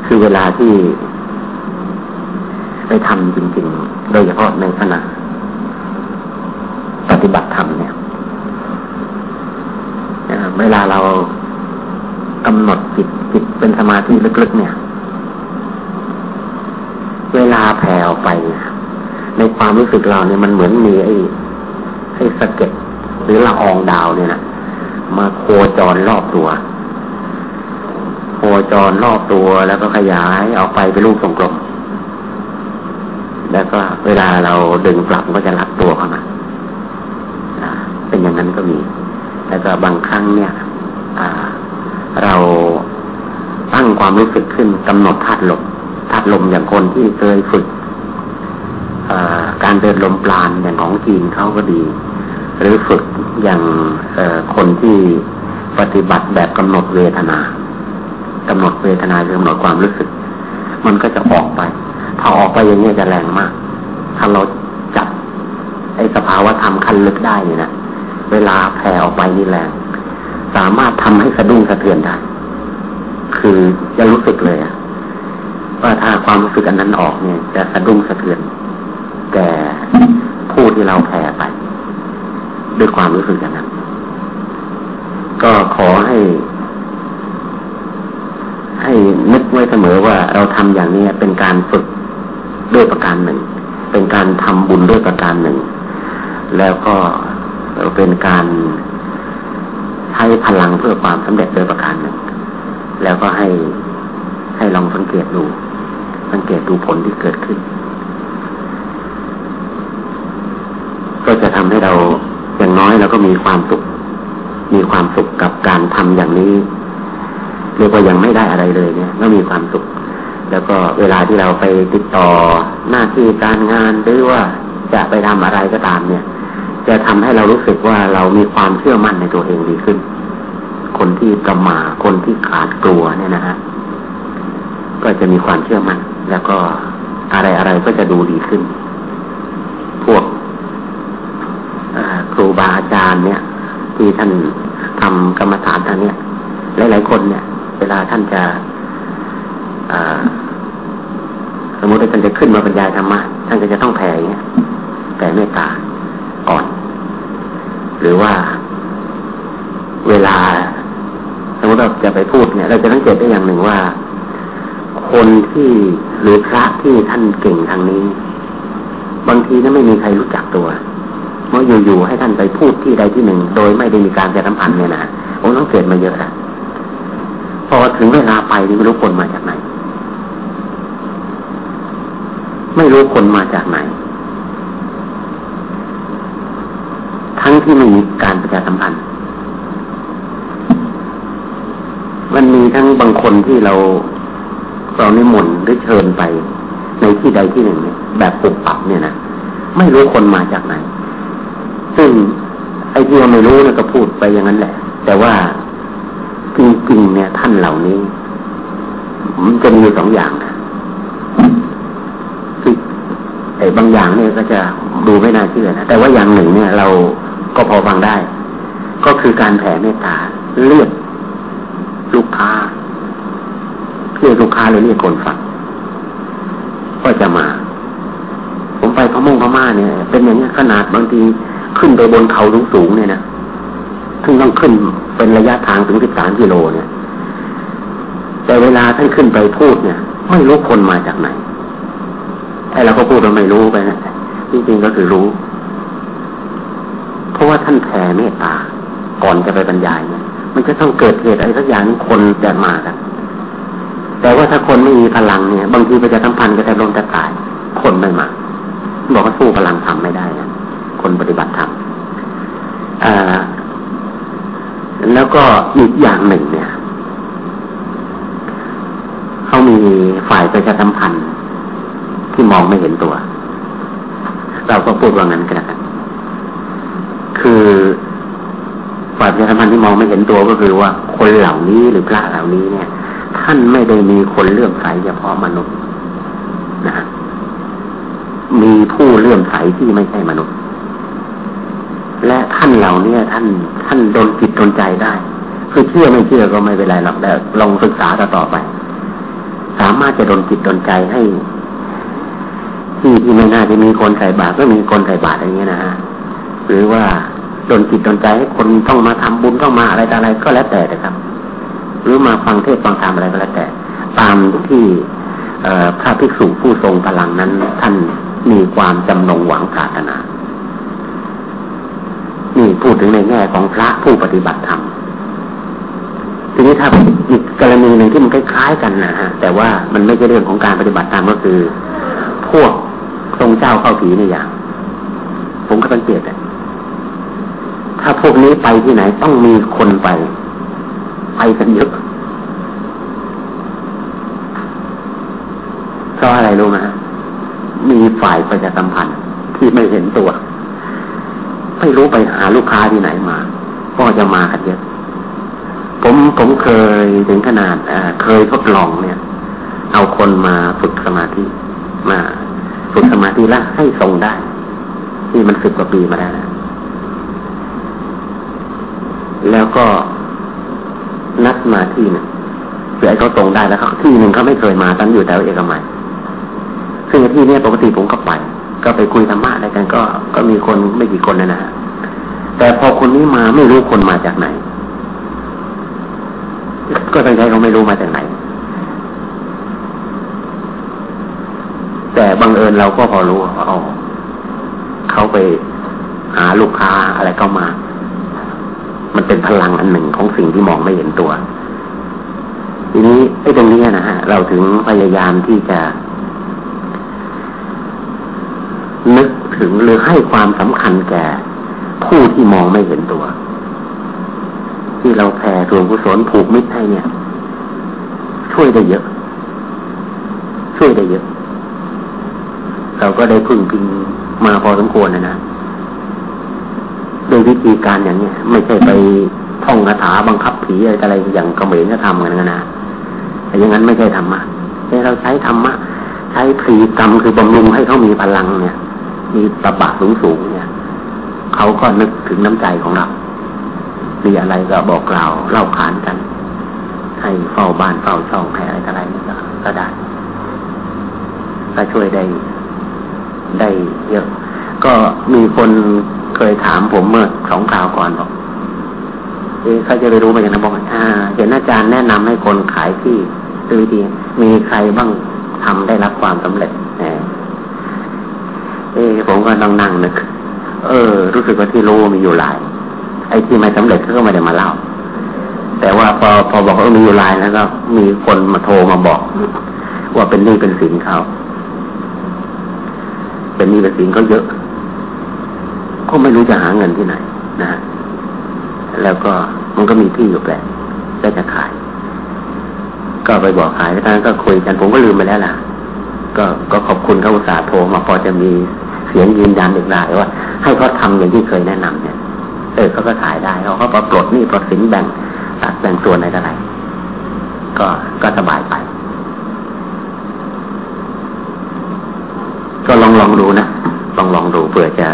คือเวลาที่ไปทำจริงๆ โดยเฉพาะในขณะฏิบัติธรรมเนี่ยเวลาเรากำหนดจิตจิตเป็นสมาธิ ลึกๆเนี่ย เวลาแผ่ออกไป ในความรู้สึกเราเนี่ยมันเหมือนมีไอ้ไอ้สะเก็ดหรือละอองดาวเนี่ยนะมาโคจรรอบตัว โคจรรอบตัวแล้วก็ขยายออกไปเป็นรูปทรงกลม แล้วก็เวลาเราดึงกลับก็จะรับตัวเข้ามาเป็นอย่างนั้นก็มี แล้วก็บางครั้งเนี่ยเราตั้งความรู้สึ กขึ้นกำหนดธาตุลมธาตุลมอย่างคนที่เคยฝึกการเดินลมปราณอย่างของจีนเขาก็ดี หรือฝึกอย่างคนที่ปฏิบัติแบบกำหนดเวทนากำหนดเวทนาคือกำหนดความรู้สึก มันก็จะออกไป ถ้าออกไปอย่างนี้จะแรงมาก ถ้าเราจับไอ้สภาวะธรรมขั้นลึกได้เนี่ยนะเวลาแผ่ออกไปนี่แรง สามารถทำให้สะดุ้งสะเทือนได้ คือจะรู้สึกเลยว่าถ้าความรู้สึกอันนั้นออกเนี่ย จะสะดุ้งสะเทือนแก่ผู้ที่เราแผ่ไป ด้วยความรู้สึกอย่างนั้น ก็ขอให้ ให้นึกไว้เสมอว่าเราทำอย่างนี้เป็นการฝึกด้วยประการหนึ่ง เป็นการทำบุญด้วยประการหนึ่ง แล้วก็เป็นการใช้พลังเพื่อความสำเร็จโดยประการหนึ่ง แล้วก็ให้ให้ลองสังเกตดู สังเกตดูผลที่เกิดขึ้น ก็จะทำให้เราอย่างน้อยเราก็มีความสุข มีความสุขกับการทำอย่างนี้เรียกว่ายังไม่ได้อะไรเลยเนี่ยก็มีความสุข แล้วก็เวลาที่เราไปติดต่อหน้าที่การงานหรือว่าจะไปทำอะไรก็ตามเนี่ย จะทำให้เรารู้สึกว่าเรามีความเชื่อมั่นในตัวเองดีขึ้น คนที่ประมาคนที่ขาดกลัวเนี่ยนะฮะก็จะมีความเชื่อมั่นแล้วก็อะไรอะไรก็จะดูดีขึ้น พวกครูบาอาจารย์เนี่ย ที่ท่านทำกรรมฐานทางเนี้ยหลายๆคนเนี่ย เวลาท่านจะสมมติว่าท่านจะขึ้นมาบรรยายธรรมะท่านก็จะต้องแผ่เงี้ยแผ่เมตตาก่อน หรือว่าเวลา มมติเราจะไปพูดเนี่ย เราจะสังเกตได้อย่างหนึ่งว่า คนที่หรือพระที่ท่านเก่งทางนี้ บางทีนั้นไม่มีใครรู้จักตัวเมื่ออยู่ๆให้ท่านไปพูดที่ใดที่หนึ่ง โดยไม่ได้มีการจะสัมพันธ์เนี่ยนะผมต้องเกิดมาเยอะแล้วพอถึงเวลาไปนี่ไม่รู้คนมาจากไหน ไม่รู้คนมาจากไหน ทั้งที่ไม่มีการประชาสัมพันธ์ มันมีทั้งบางคนที่เราเรานิมนต์หรือเชิญไป ในที่ใดที่หนึ่งเนี่ยแบบปุบปับเนี่ยนะไม่รู้คนมาจากไหน ซึ่งไอ้ที่เราไม่รู้เนี่ยก็พูดไปอย่างนั้นแหละ แต่ว่าจริงๆเนี่ย ท่านเหล่านี้มันจะมีสองอย่างนะคือไอ้บางอย่างเนี่ยก็จะดูไม่น่าเชื่อนะแต่ว่าอย่างหนึ่งเนี่ย เราก็พอฟังได้ ก็คือการแผ่เมตตาเรียก ลูกค้าเรียกลูกค้าเลยเรียกคนฟังก็จะมา ผมไปพม่งพม่าเนี่ย เป็นอย่างนี้ขนาดบางทีขึ้นไปบนเขาสูงๆเนี่ยนะซึ่งต้องขึ้นเป็นระยะทางถึงสิบสามกิโลเนี่ย แต่เวลาท่านขึ้นไปพูดเนี่ย ไม่รู้คนมาจากไหนไอ้เราก็พูดเราไม่รู้ไปนะจริงๆก็คือรู้ เพราะว่าท่านแผ่เมตตาก่อนจะไปบรรยายเนี่ย มันจะต้องเกิดเหตุอะไรสักอย่างคนจะมากันแต่ว่าถ้าคนไม่มีพลังเนี่ย บางทีไปจะทั้งพันก็จะลงจะตาย คนไม่มาบอกว่าสู้พลังทำไม่ได้นะคนปฏิบัติธรรมแล้วก็อีกอย่างหนึ่งเนี่ยเขามีฝ่ายประชาสัมพันธ์ที่มองไม่เห็นตัว เราก็พูดว่างั้นกันคือ ฝ่ายประชาสัมพันธ์ที่มองไม่เห็นตัวก็คือว่าคนเหล่านี้หรือพระเหล่านี้เนี่ย ท่านไม่ได้มีคนเลื่อมใสเฉพาะมนุษย์นะมีผู้เลื่อมใสที่ไม่ใช่มนุษย์ และท่านเหล่านี้ท่าน ท่านโดนจิตโดนใจได้คือเชื่อไม่เชื่อก็ไม่เป็นไรหรอกแต่ลองศึกษาต่อไป สามารถจะโดนจิตโดนใจให้ ที่ที่ไม่น่าจะมีคนใส่บาตรก็มีคนใส่บาตรอย่างเงี้ยนะฮะหรือว่า ดนจิตโดนใจให้คนต้องมาทำบุญต้องมาอะไรต่ออะไรก็แล้วแต่นะครับ หรือมาฟังเทศฟังธรรมอะไรก็แล้วแต่ ตามที่พระภิกษุผู้ทรงพลังนั้น ท่านมีความจำนงหวังปรารถนา นี่พูดถึงในแง่ของพระผู้ปฏิบัติธรรมทีนี้ถ้าอีกกรณีหนึ่งที่มันคล้ายๆกันนะฮะแต่ว่ามันไม่ใช่เรื่องของการปฏิบัติธรรมก็คือ พวกทรงเจ้าเข้าผีในอย่าง ผมก็สังเกต ถ้าพวกนี้ไปที่ไหน ต้องมีคนไป ไปกันเยอะเพราะอะไรรู้ไหมมีฝ่ายประชาสัมพันธ์ที่ไม่เห็นตัว ไม่รู้ไปหาลูกค้าที่ไหนมา ก็จะมากันเยอะ ผมผมเคยถึงขนาดเคยทดลองเนี่ย เอาคนมาฝึกสมาธิมาฝึกสมาธิแล้วให้ทรงได้ ที่มันสิบกว่าปีมาแล้ว แล้วก็นัดมาที่หนึ่งเพื่อให้เขาตรงได้แล้วเขาที่หนึ่งเขาไม่เคยมาตั้งอยู่แถวเอกมัยซึ่งที่นี้ปกติผมก็ไป ก็ไปคุยธรรมะอะไรกันก็ก็มีคนไม่กี่คนนะนะแต่พอคนนี้มาไม่รู้คนมาจากไหน ก็ต้งใช้เขาไม่รู้มาจากไหน แต่บังเอิญเราก็พอรู้ว่าเขาไปหาลูกค้าอะไรเข้ามา มันเป็นพลังอันหนึ่งของสิ่งที่มองไม่เห็นตัว ทีนี้ไอ้ตรงนี้นะฮะ เราถึงพยายามที่จะ นึกถึงหรือให้ความสำคัญแก่ผู้ที่มองไม่เห็นตัว ที่เราแผ่ส่วนกุศลผูกมิตรให้เนี่ย ช่วยได้เยอะ ช่วยได้เยอะ เราก็ได้พึ่งพิงมาพอสมควรนะนะ ด้วยวิธีการอย่างนี้ไม่ใช่ไปท่องคาถาบังคับผีอะไรอย่างเขมรจะทำกันนะแต่อย่างนั้นไม่ใช่ธรรมะแต่เราใช้ธรรมะใช้พรีกรรมคือบำรุงให้เขามีพลังเนี่ย มีตบะสูงสูงเนี่ยเขาก็นึกถึงน้ำใจของเรามีอะไรก็บอกกล่าวเล่าขานกัน ให้เฝ้าบ้านเฝ้าช่องให้อะไรอะไรก็ได้ก็ช่วยได้ได้เยอะ ก็มีคน เคยถามผมเมื่อสองคราวก่อนบอกเอ๊เขาจะไปรู้มาอย่างนั้นบอกอ่าเห็นอาจารย์แนะนำให้คนขายที่ดูดีมีใครบ้างทำได้รับความสำเร็จเอ๊ผมก็ต้องนั่งนึก เออ รู้สึกว่าที่รู้มีอยู่หลาย ไอ้ที่ไม่สำเร็จเขาก็ไม่ได้มาเล่า แต่ว่าพอพอบอกว่ามีอยู่หลายแล้วก็มีคนมาโทรมาบอก ว่าเป็นนี่เป็นสินเขาเป็นนี่เป็นสินเขาเยอะ ก็ไม่รู้จะหาเงินที่ไหนนะฮะแล้วก็มันก็มีที่อยู่แปลก็จะขาย ก็ไปบอกขายท่านก็คุยกันผมก็ลืมไปแล้วล่ะ ก็ก็ขอบคุณเขาอุตส่าห์โทรมาพอจะมีเสียงยืนยันอีกได้ว่า ให้เขาทาอย่างที่เคยแนะนำเนี่ย เออเขาก็ขายได้เขาก็ปลดนี่ปลดสินแบ่งตัดแบ่งส่วนอะไรก็ก็สบายไปก็ลองลองดูนะลองลองดูเผื่อจะ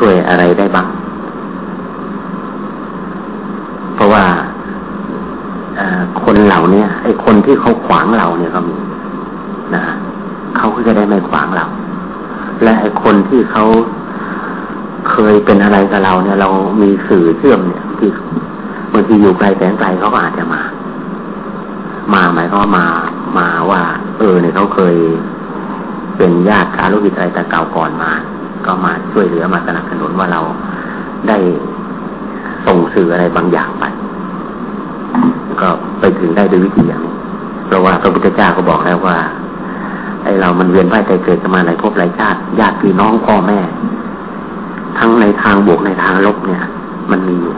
ช่วยอะไรได้บ้าง เพราะว่าคนเหล่านี้ไอ้คนที่เขาขวางเราเนี่ยก็มีนะเขาก็จะได้ไม่ขวางเรา และไอ้คนที่เขาเคยเป็นอะไรกับเราเนี่ย เรามีสื่อเชื่อมเนี่ยที่บางทีอยู่ไกลแสนไกลเขาก็อาจจะมา มาหมายก็มามาว่า เออเนี่ยเขาเคยเป็นญาติคารุวิทอะไรแต่เก่าก่อนมา ก็มาช่วยเหลือมาสนับสนุนว่าเราได้ส่งสื่ออะไรบางอย่างไป ก็ไปถึงได้ด้วยวิธีอย่างนี้เพราะว่าพระพุทธเจ้าก็บอกแล้วว่า ไอ้เรามันเวียนว่ายใจเกิดมาหลายภพหลายชาติญาติพี่น้องพ่อแม่ ทั้งในทางบวกในทางลบเนี่ย มันมีอยู่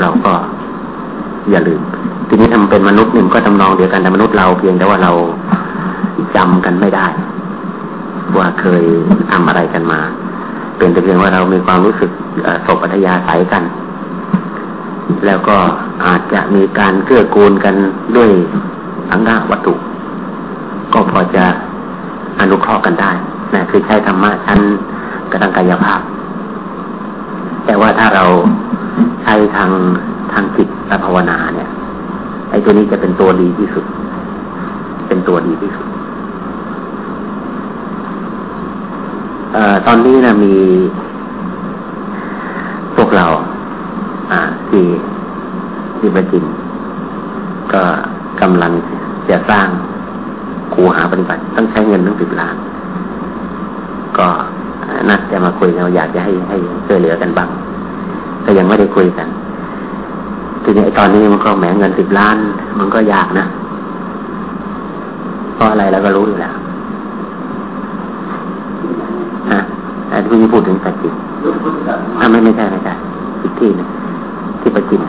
เราก็อย่าลืม ทีนี้ทำเป็นมนุษย์หนึ่งก็ทำนองเดียวกันแต่มนุษย์เราเพียงแต่ว่าเราจำกันไม่ได้ ว่าเคยทำอะไรกันมา เป็นแต่เพียงว่าเรามีความรู้สึกสบอัธยาศัยกัน แล้วก็อาจจะมีการเกื้อกูลกันด้วยอังกาวัตถุ ก็พอจะอนุเคราะห์กันได้นะคือใช้ธรรมะชั้นกระดังกายภาพ แต่ว่าถ้าเราใช้ทางทางจิตและภาวนาเนี่ยไอ้ตัวนี้จะเป็นตัวดีที่สุด เป็นตัวดีที่สุด อตอนนี้นะมีพวกเรา อ่า ที่ที่ประจินก็กำลังจะสร้างคูหาปฏิบัติ ต้องใช้เงินตั้งสิบล้าน ก็นัดจะมาคุยเราอยากจะให้ให้ช่วยเหลือกันบ้างแต่ยังไม่ได้คุยกันทีนี้ตอนนี้มันก็แหมเงินสิบล้าน มันก็ยากนะเพราะอะไรเราก็รู้อยู่แล้ว อันที่พูดถึงปัจจิตถ้าไม่ไม่ใช่ไม่ใช่อีกที่นึงที่ปัจจิต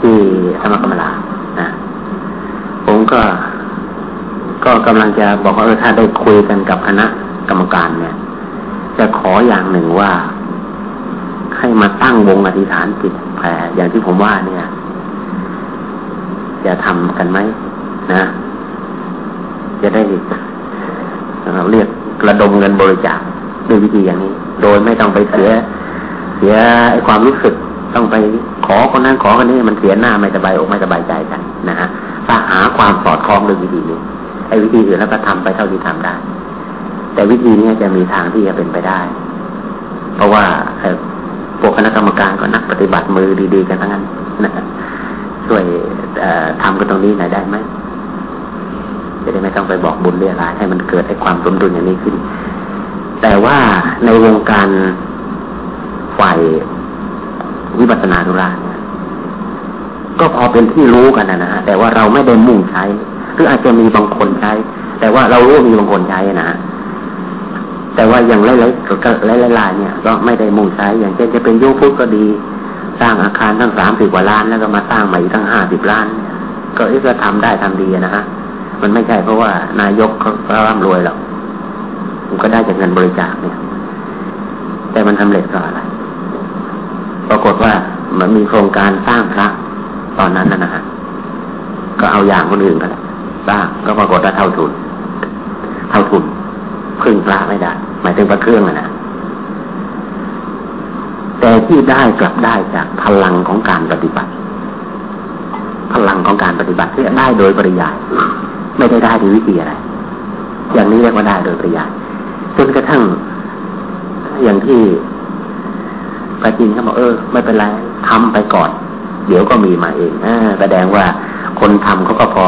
ที่ธรรมกรรมลานะผมก็ ก็กำลังจะบอกว่าเออถ้าได้คุยกันกับคณะกรรมการเนี่ย จะขออย่างหนึ่งว่า ให้มาตั้งวงอธิษฐานจิตแผ่อย่างที่ผมว่าเนี่ย จะทำกันไหมนะ จะได้เราเรียกระดมเงินบริจาค ด้วยวิธีอย่างนี้ โดยไม่ต้องไปเสีย เสียความรู้สึกต้องไปขอคนนั้นขอคนนี้มันเสียหน้าไม่สบายอกไม่สบายใจกันนะฮะถ้าหาความสอดคล้องด้วยวิธีนี้ไอ้วิธีอื่นแล้วก็ทำไปเท่าที่ทำได้ แต่วิธีนี้จะมีทางที่จะเป็นไปได้ เพราะว่าพวกคณะกรรมการก็นักปฏิบัติมือดีๆกันทั้งนั้นนะช่วยทำกันตรงนี้หน่อยได้ไหมจะได้ไม่ต้องไปบอกบุญเรียรายให้มันเกิดให้ความสมดุลอย่างนี้ขึ้น แต่ว่าในวงการฝ่ายวิปัสสนาธุระก็พอเป็นที่รู้กันนะฮะแต่ว่าเราไม่ได้มุ่งใช้ หรืออาจจะมีบางคนใช้ แต่ว่าเรารู้มีบางคนใช้นะแต่ว่าอย่างหลายๆหลายๆเนี่ย ก็ไม่ได้มุ่งใช้ อย่างเช่นจะเป็นยุพุทธก็ดี สร้างอาคารทั้งสามสิบกว่าล้านแล้วก็มาสร้างใหม่ทั้งห้าสิบล้าน ก็เอ๊ะก็ทำได้ทำดีนะฮะมันไม่ใช่เพราะว่านายกเขาร่ำรวยหรอก มันก็ได้จากเงินบริจาคเนี่ย แต่มันทำเร็จก็อะไร ปรากฏว่ามันมีโครงการสร้างพระตอนนั้นนะฮะก็เอาอย่างคนอื่นก็ได้สร้างก็ปรากฏว่าเท่าทุน เท่าทุนพึ่งพระไม่ได้ หมายถึงพระเครื่องนะแต่ที่ได้กลับได้จากพลังของการปฏิบัติ พลังของการปฏิบัติที่ได้โดยปริยาย ไม่ได้ได้ด้วยวิธีอะไร อย่างนี้เรียกว่าได้โดยปริยาย จนกระทั่ง อย่างที่ปาจินเขาบอกเออ ไม่เป็นไรทำไปก่อน เดี๋ยวก็มีมาเองอแสดงว่าคนทำเขาก็พอ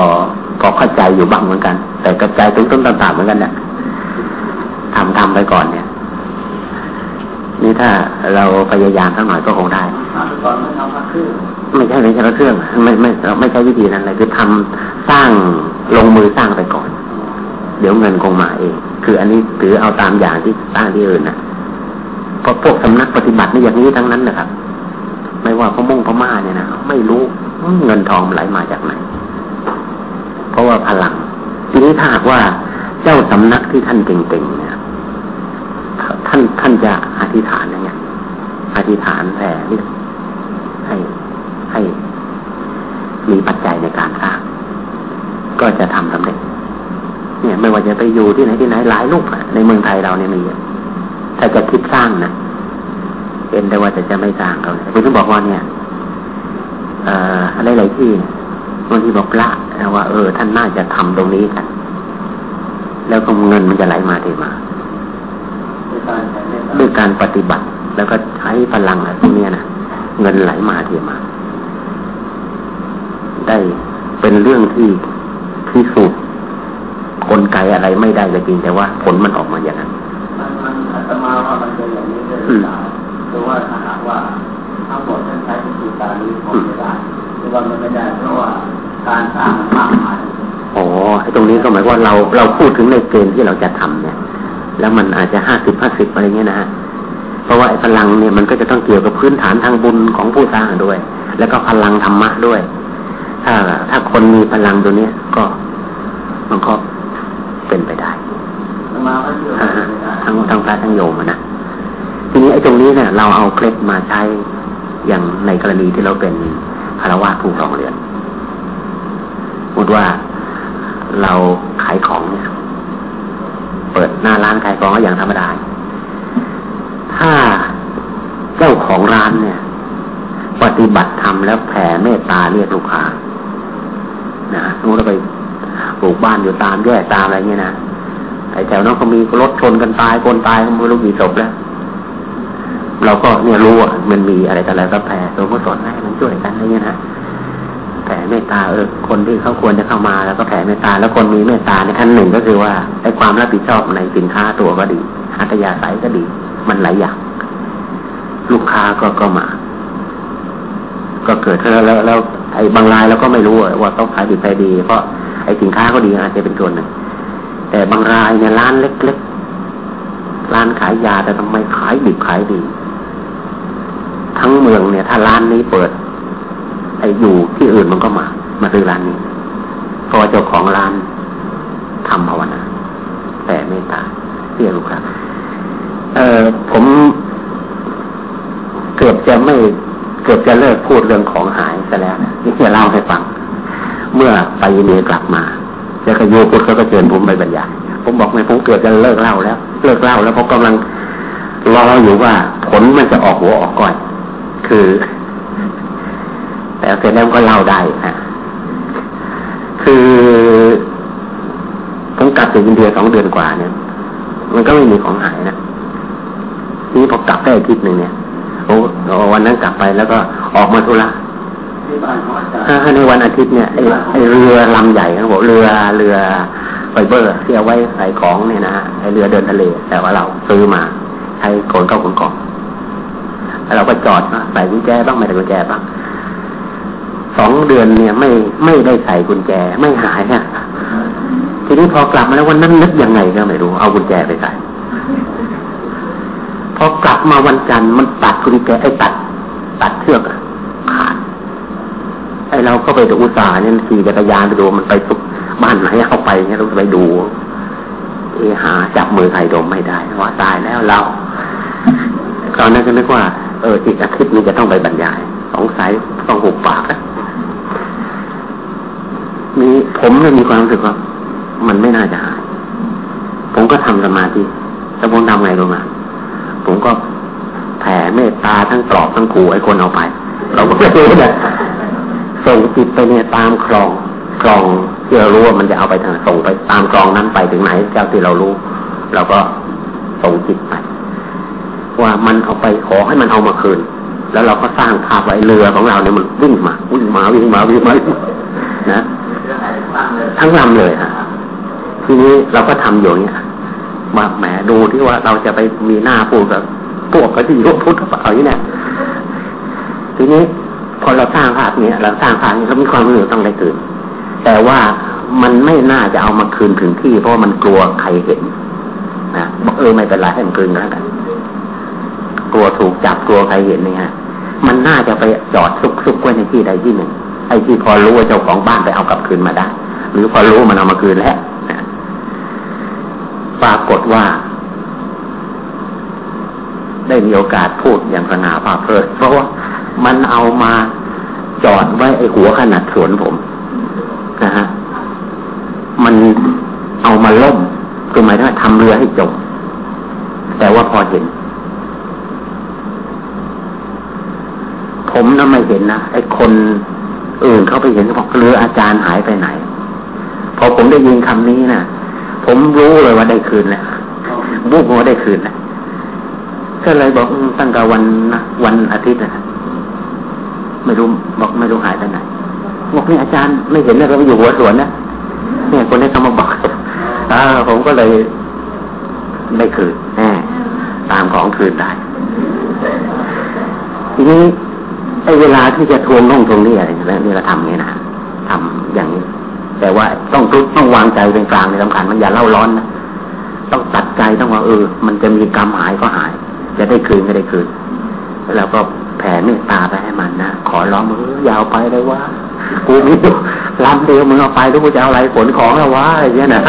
พอเข้าใจอยู่บ้างเหมือนกัน แต่กระจายต้นต้นต่างๆเหมือนกันเนี่ยทำทำไปก่อนเนี่ย นี่ถ้าเราพยายามสักหน่อยก็คงได้ไม่ใช่ไม่ใช่เครื่อง ไม่ไม่ไม่ใช่วิธีนั้นเลยคือทำสร้างลงมือสร้างไปก่อน เดี๋ยวเงินคงมาเอง คืออันนี้ถือเอาตามอย่างที่ตั้งที่อื่นนะเพราะพวกสำนักปฏิบัตินี่อย่างนี้ทั้งนั้นนะครับ ไม่ว่าพม่งพม่าเนี่ยนะไม่รู้เงินทองไหลมาจากไหน เพราะว่าพลัง ทีนี้ถ้าหากว่าเจ้าสำนักที่ท่านเก่งๆเนี่ยท่านท่านจะอธิษฐานยังไงอธิษฐานแผ่ให้ให้มีปัจจัยในการสร้าง ก็จะทำสำเร็จ เนี่ย ไม่ว่าจะไปอยู่ที่ไหนที่ไหนหลายลูกในเมืองไทยเราเนี่ยมีถ้าจะคิดสร้างนะเป็นแต่ว่าจะจะไม่สร้างเขาคุณต้องบอกว่าเนี่ยเอ่ออะไรหลายที่บางทีบอกละว่าเออท่านน่าจะทำตรงนี้กันแล้วก็เงินมันจะไหลมาเทมาด้วยการปฏิบัติ แล้วก็ใช้พลังอะไรพวกนี้นะเงินไหลมาเทมา ได้เป็นเรื่องที่พิสูจน์กลไก อะไรไม่ได้ก็จริงแต่ว่าผลมันออกมาอย่างนั้นมันมันอาตมาว่ามันเป็นอย่างนี้เลยหรือว่าถ้าหากว่าทั้งหมดท่านใช้วิธีการนี้คงไม่ได้หรือว่ามันไม่ได้เพราะว่าการสร้างมันมากมายอ๋อไอตรงนี้ก็หมายว่าเราเราพูดถึงในเกณฑ์ที่เราจะทำเนี่ย แล้วมันอาจจะห้าสิบห้าสิบอะไรเงี้ยนะเพราะว่าพลังเนี่ยมันก็จะต้องเกี่ยวกับพื้นฐานทางบุญของผู้สร้างด้วย แล้วก็พลังธรรมะด้วย ถ้าถ้าคนมีพลังตัวเนี้ยก็มันก็ เป็นไปได้ทั้งทั้งพระทั้งโยมนะทีนี้ไอ้ตรงนี้เนี่ย เราเอาเคล็ดมาใช้อย่างในกรณีที่เราเป็นคารวะผู้ครองเรือนพูดว่าเราขายของเนี่ยเปิดหน้าร้านขายของอย่างธรรมดา ถ้าเจ้าของร้านเนี่ย ปฏิบัติธรรมแล้วแผ่เมตตาเรียกลูกค้านะสมมติเราไป ปลูกบ้านอยู่ตามแยกตามอะไรเงี้ยนะไอ้แถวนั้นก็มีรถชนกันตายคนตายก็ไม่รู้กี่ศพแล้ว เราก็เนี่ยรู้อะมันมีอะไรแต่อะไรก็แผ่ตัวก็สอนให้มันช่วยกันอะไรเงี้ยนะแผ่เมตตาเออคนที่เขาควรจะเข้ามาแล้วก็แผ่เมตตาแล้วคนมีเมตตาในขั้นหนึ่งก็คือว่าไอ้ความรับผิดชอบในสินค้าตัวก็ดีอัตยาศัยก็ดี มันหลายอย่างลูกค้าก็ก็มา ก็เกิดแล้วแล้วแล้วไอ้บางรายเราก็ไม่รู้ว่าต้องขายดีขายดี เพราะ ไอ้สินค้าก็ดีอาจจะเป็นส่วนหนึ่งแต่บางรายเนี่ยร้านเล็กๆร้านขายยาแต่ทำไมขายดิบขายดี ทั้งเมืองเนี่ย ถ้าร้านนี้เปิด ไอ้อยู่ที่อื่นมันก็มา มาซื้อร้านนี้พราะเจ้าของร้านทำภาวนาแต่เมตตาเรียกลูกค้าเออผมเกือบจะไม่เกือบจะเลิกพูดเรื่องของหายซะแล้วนะนี่จะเล่าให้ฟัง เมื่อไปเมียกลับมาแล้วก็โยพุทธเขาก็เชิญผมไปบรรยายผมบอกไม่ผมเกือบจะเลิกเล่าแล้ว เลิกเล่าแล้วเพราะกำลังรออยู่ว่าผลมันจะออกหัวออกก้อยคือ แต่เสร็จแล้วก็เล่าได้นะคือผมกลับจากอินเดียสองเดือนกว่าเนี่ย มันก็ไม่มีของหายนะนี่พอกลับได้อาทิตย์หนึ่งเนี่ยโอ้วันนั้นกลับไปแล้วก็ออกมาธุระ ในวันอาทิตย์เนี่ยไอเรือลำใหญ่เขาบอกเรือเรือไฟเบอร์ที่เอาไว้ใส่ของเนี่ยนะไอเรือเดินทะเล แต่ว่าเราซื้อมาใช้ขนเข้าขนกล่องแล้วเราก็จอดใส่กุญแจบ้างไม่ใส่กุญแจบ้างสองเดือนเนี่ยไม่ไม่ได้ใส่กุญแจไม่หายอะทีนี้พอกลับมาแล้ววันนั้นนึกยังไงก็ไม่รู้เอากุญแจไปใส่พอกลับมาวันจันทร์มันตัดกุญแจไอ้ตัด ตัดเชือกขาด ไอ้เราก็ไปดูอุตสาห์เนี่ยขี่จักรยานไปดูมันไปสุกบ้านไหนเข้าไปเนี่ยเราไปดูเอหาจับมือใครดมไม่ได้ว่าตายแล้วเราตอนนั้นก็นึกว่าเอออีกอาทิตย์นี้จะต้องไปบรรยายสงสัยต้องหุบปากนะมีผมเนี่ยมีความรู้สึกว่า มันไม่น่าจะหายผมก็ทำสมาธิแต่ผมทำไงรู้ไหมผมก็แผ่เมตตาทั้งกรอบทั้งขู่ไอ้คนเอาไป เราก็ไม่รู้เนี่ย ส่งจิตไปเนี่ยตามคลองคลองที่เรารู้ว่ามันจะเอาไปทางส่งไปตามคลองนั้นไปถึงไหนเจ้าที่เรารู้ เราก็ส่งจิตไป ว่ามันเอาไปขอให้มันเอามาคืน แล้วเราก็สร้างภาพไว้เรือของเราเนี่ยมันวิ่งมาวิ่งมาวิ่งมาวิ่งมานะทั้งลำเลยฮะทีนี้เราก็ทำอยู่เนี่ยมาแหมดูที่ว่าเราจะไปมีหน้าพูดกับพวกก็ที่ยกพุทธเปล่าอย่างนี้ทีนี้ พอเราสร้างภาพนี้เราสร้างภาพนี้เรามีความรู้สึกต้องได้คืน แต่ว่ามันไม่น่าจะเอามาคืนถึงที่ เพราะมันกลัวใครเห็นนะบอกเออไม่เป็นไรให้มันคืนแล้วกันกลัวถูกจับกลัวใครเห็นเนี่ยมันน่าจะไปจอดซุกๆไว้ในที่ใดที่หนึ่งไอ้ที่พอรู้ว่าเจ้าของบ้านไปเอากลับคืนมาได้ หรือพอรู้มันเอามาคืนแล้วปรากฏว่า ได้มีโอกาสพูดอย่างสง่าผ่าเพลิเพราะว่ามันเอามา จอดไว้ไอ้หัวขนาดสวนผมนะฮะมันเอามาล่มคือหมายถึงทำเรือให้จมแต่ว่าพอเห็น ผมน่ะไม่เห็นนะไอ้คนอื่นเขาไปเห็นบอกเรืออาจารย์หายไปไหน พอผมได้ยินคำนี้นะ่ะ ผมรู้เลยว่าได้คืนแล้วบุกว่าได้คืนแล้วก็เลยบอกตั้งแต่วันนะวันอาทิตย์นะ ไม่รู้บอกไม่รู้หายไปไหนบอกนี่อาจารย์ไม่เห็นเลยเราอยู่หัวสวนนะเนี่ยคนนี้เขามาบอกอ่าผมก็เลยได้คืนแน่ตามของคืนได้ ทีนี้ไอ้เวลาที่จะทวงน่องทวงนี่อะไรแล้วนี่เราทำเงี้ยนะทำอย่างนี้ แต่ว่าต้องทุกต้องวางใจเป็นกลางในสำคัญมันอย่าเล่าร้อนนะต้องตัดใจต้องว่าเออ มันจะมีกรรมหายก็หาย จะได้คืนก็ได้คืน แล้วก็แผ่เมตตาไปให้มันนะขอร้องมือยาวไปเลยว่ากูมีลำเดียวมึงเอาไปแล้วกูจะเอาอะไรผลของแล้ววะอะไรเงี้ยนะ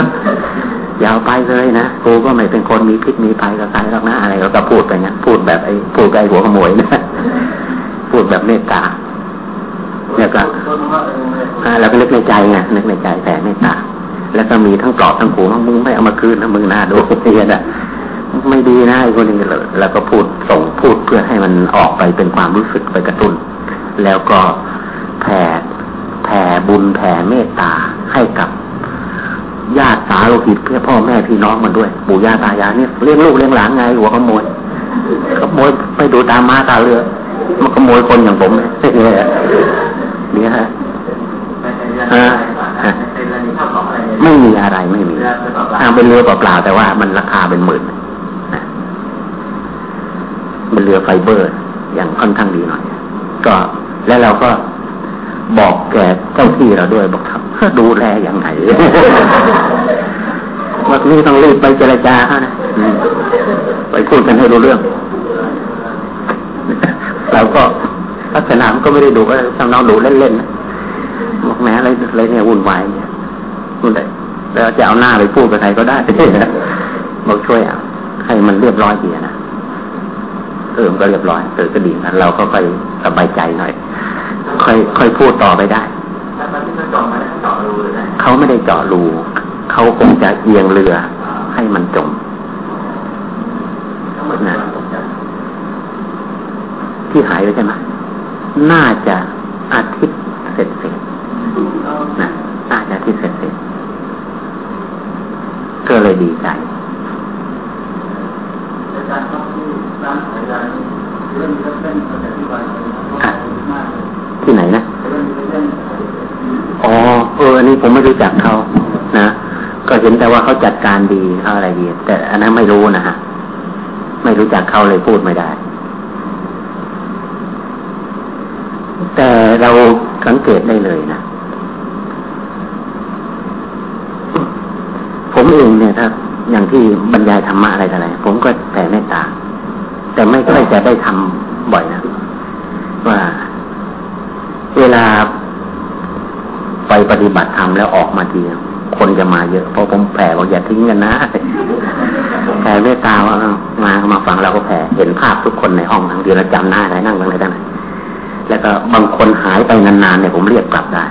ยาวไปเลยนะกูก็ไม่เป็นคนมีพิษมีภัยกับใครหรอกนะอะไรก็พูดไปเงี้ยพูดแบบไอ้พูดไกลหัวขโมยนะพูดแบบเมตตาเนี่ยก็แล้วก็นึกในใจไงนึกในใจแผ่เมตตาแล้วก็มีทั้งปลอบทั้งขู่มึงไม่เอามาคืนนะมึงน่าดูเพี้ยนะไม่ดีนะไอ้คนนี้แล้วก็พูดส่ง พูดเพื่อให้มันออกไปเป็นความรู้สึกไปกระตุ้น แล้วก็แผ่แผ่บุญแผ่เมตตาให้กับญาติสาโลหิตเพื่อพ่อแม่พี่น้องมันด้วยปู่ย่าตายายเนี่ยเลี้ยงลูกเลี้ยงหลานไงหัวขโมยขโมยไปดูตามมาตาเรือมันขโมยคนอย่างผมเนี่ยเนี่ยฮะไม่มีอะไรไม่มีทางเป็นเรือเปล่าแต่ว่ามันราคาเป็นหมื่น เป็นเรือไฟเบอร์ อย่างค่อนข้างดีหน่อย ก็แล้วเราก็บอกแกเจ้าที่เราด้วยบอกครับดูแลอย่างไงวันนี้ต้องรีบไปเจรจาฮะนะไปพูดกันให้รู้เรื่อง เราก็ลักษณะมันก็ไม่ได้ดูว่าทำเราดูเล่นๆนะบอกแม้อะไรอะไรเนี่ยวุ่นวายเนี่ยวุ่นวายแล้วจะเอาหน้าไปพูดกับใครก็ได้บอกช่วยอะให้มันเรียบร้อยดีนะ เออมันก็เรียบร้อยเออก็ดีนะเราก็ค่อยสบายใจหน่อย ค่อยค่อยพูดต่อไปได้เขาไม่ได้เจาะรูเขาคงจะเอียงเรือให้มันจมนะที่หายไปใช่ไหมน่าจะอาทิตย์เสร็จเสร็จนะน่าจะอาทิตย์เสร็จเสร็จก็เลยดีใจ อ่าที่ไหนนะอ๋อเอออันนี้ผมไม่รู้จักเขานะ ก็เห็นแต่ว่าเขาจัดการดีเขาอะไรดี แต่อันนั้นไม่รู้นะฮะไม่รู้จักเขาเลยพูดไม่ได้ แต่เราสังเกตได้เลยนะ ผมเองเนี่ยถ้า อย่างที่บรรยายธรรมะอะไรอะไรผมก็แผ่เมตตา แต่ไม่ค่อยจะได้ทำบ่อยนะว่า เวลาไปปฏิบัติธรรมแล้วออกมาทีคนจะมาเยอะ เพราะผมแผ่บอกอย่าทิ้งกันนะแผ่เมตตาว่ามามาฟังเราก็แผ่เห็นภาพทุกคนในห้องทั้งเดียวเราจำหน้าได้นั่งตรงไหนได้ไหนแล้วก็บางคนหายไปนานๆเนี่ยผมเรียกกลับได้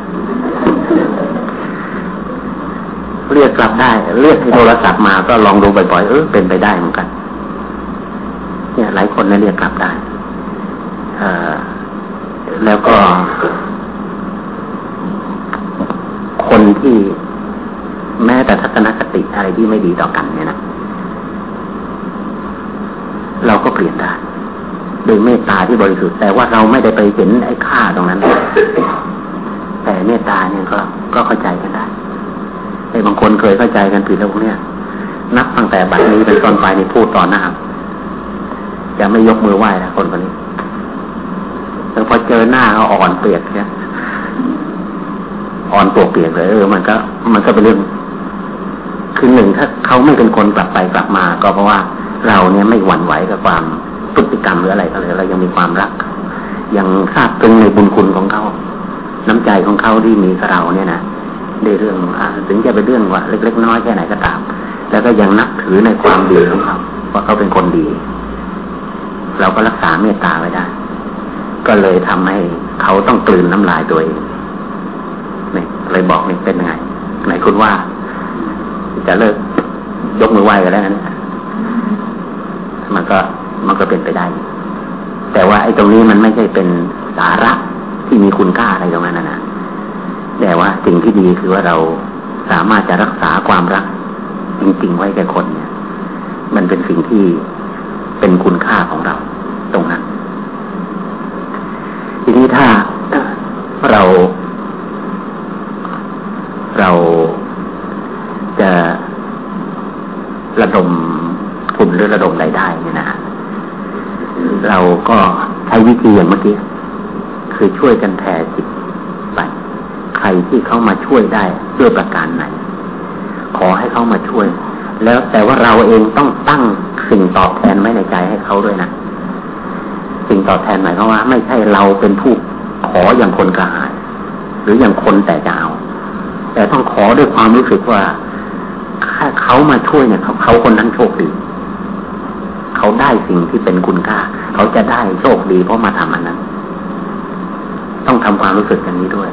เรียกกลับได้ เรียกโทรศัพท์มาก็ลองดูบ่อยๆเออเป็นไปได้เหมือนกัน เนี่ยหลายคนเนี่ยเรียกกลับได้เออแล้วก็ คนที่แม้แต่ทัศนคติอะไรที่ไม่ดีต่อกันเนี่ยนะเราก็เปลี่ยนได้โดยเมตตาที่บริสุทธิ์แต่ว่าเราไม่ได้ไปเห็นไอ้ค่าตรงนั้น แต่เมตตาเนี่ยก็ก็เข้าใจกันได้ ไอ้บางคนเคยเข้าใจกันผิดแล้วพวกเนี้ยนับตั้งแต่บัดนี้เป็นต้นไปนี่พูดต่อหน้าจะไม่ยกมือไหว้นะคนคนนี้แต่พอเจอหน้าเขาอ่อนเปียกเนี่ยอ่อนตัวเปียกเลยเออมันก็ มันก็เป็นเรื่องคือหนึ่งถ้าเขาไม่เป็นคนกลับไปกลับมา ก็เพราะว่าเราเนี่ยไม่หวั่นไหวกับความพฤติกรรมหรืออะไรก็เลยเรายังมีความรัก ยังทราบถึงในบุญคุณของเขา น้ำใจของเขาที่มีกับเราเนี่ยนะ ในเรื่องอถึงจะเป็นเรื่องว่าเล็ก ๆ น้อยแค่ไหนก็ตามแล้วก็ยังนับถือในความดีของเขาว่าเขาเป็นคนดี เราก็รักษาเมตตาไว้ได้ ก็เลยทำให้เขาต้องกลืนน้ำลายตัวเองนี่เลยบอกนี่เป็นยังไงไหนคุณว่า จะเลิกยกมือไหว้กันแล้วนะมันก็มันก็เป็นไปได้ แต่ว่าไอ้ตรงนี้มันไม่ใช่เป็นสาระที่มีคุณค่าอะไรตรงนั้นนะ แต่ว่าสิ่งที่ดีคือว่าเราสามารถจะรักษาความรัก จริงๆไว้แก่คนเนี่ย มันเป็นสิ่งที่เป็นคุณค่าของเราตรงนั้น ทีนี้ถ้าเรา เราจะระดมทุนหรือระดมรายได้เนี่ยนะเราก็ใช้วิธีอย่างเมื่อกี้ คือช่วยกันแผ่ เข้ามาช่วยได้ด้วยประการไหน ขอให้เขามาช่วย แล้วแต่ว่าเราเองต้องตั้งสิ่งตอบแทนไว้ในใจให้เขาด้วยนะสิ่งตอบแทนหมายความว่า ไม่ใช่เราเป็นผู้ขออย่างคนกระหาย หรืออย่างคนแต่จะเอาแต่ต้องขอด้วยความรู้สึกว่าถ้าเขามาช่วยเนี่ยเขาเขาคนนั้นโชคดีเขาได้สิ่งที่เป็นคุณค่า เขาจะได้โชคดีเพราะมาทำอันนั้น ต้องทำความรู้สึกอย่างนี้ด้วย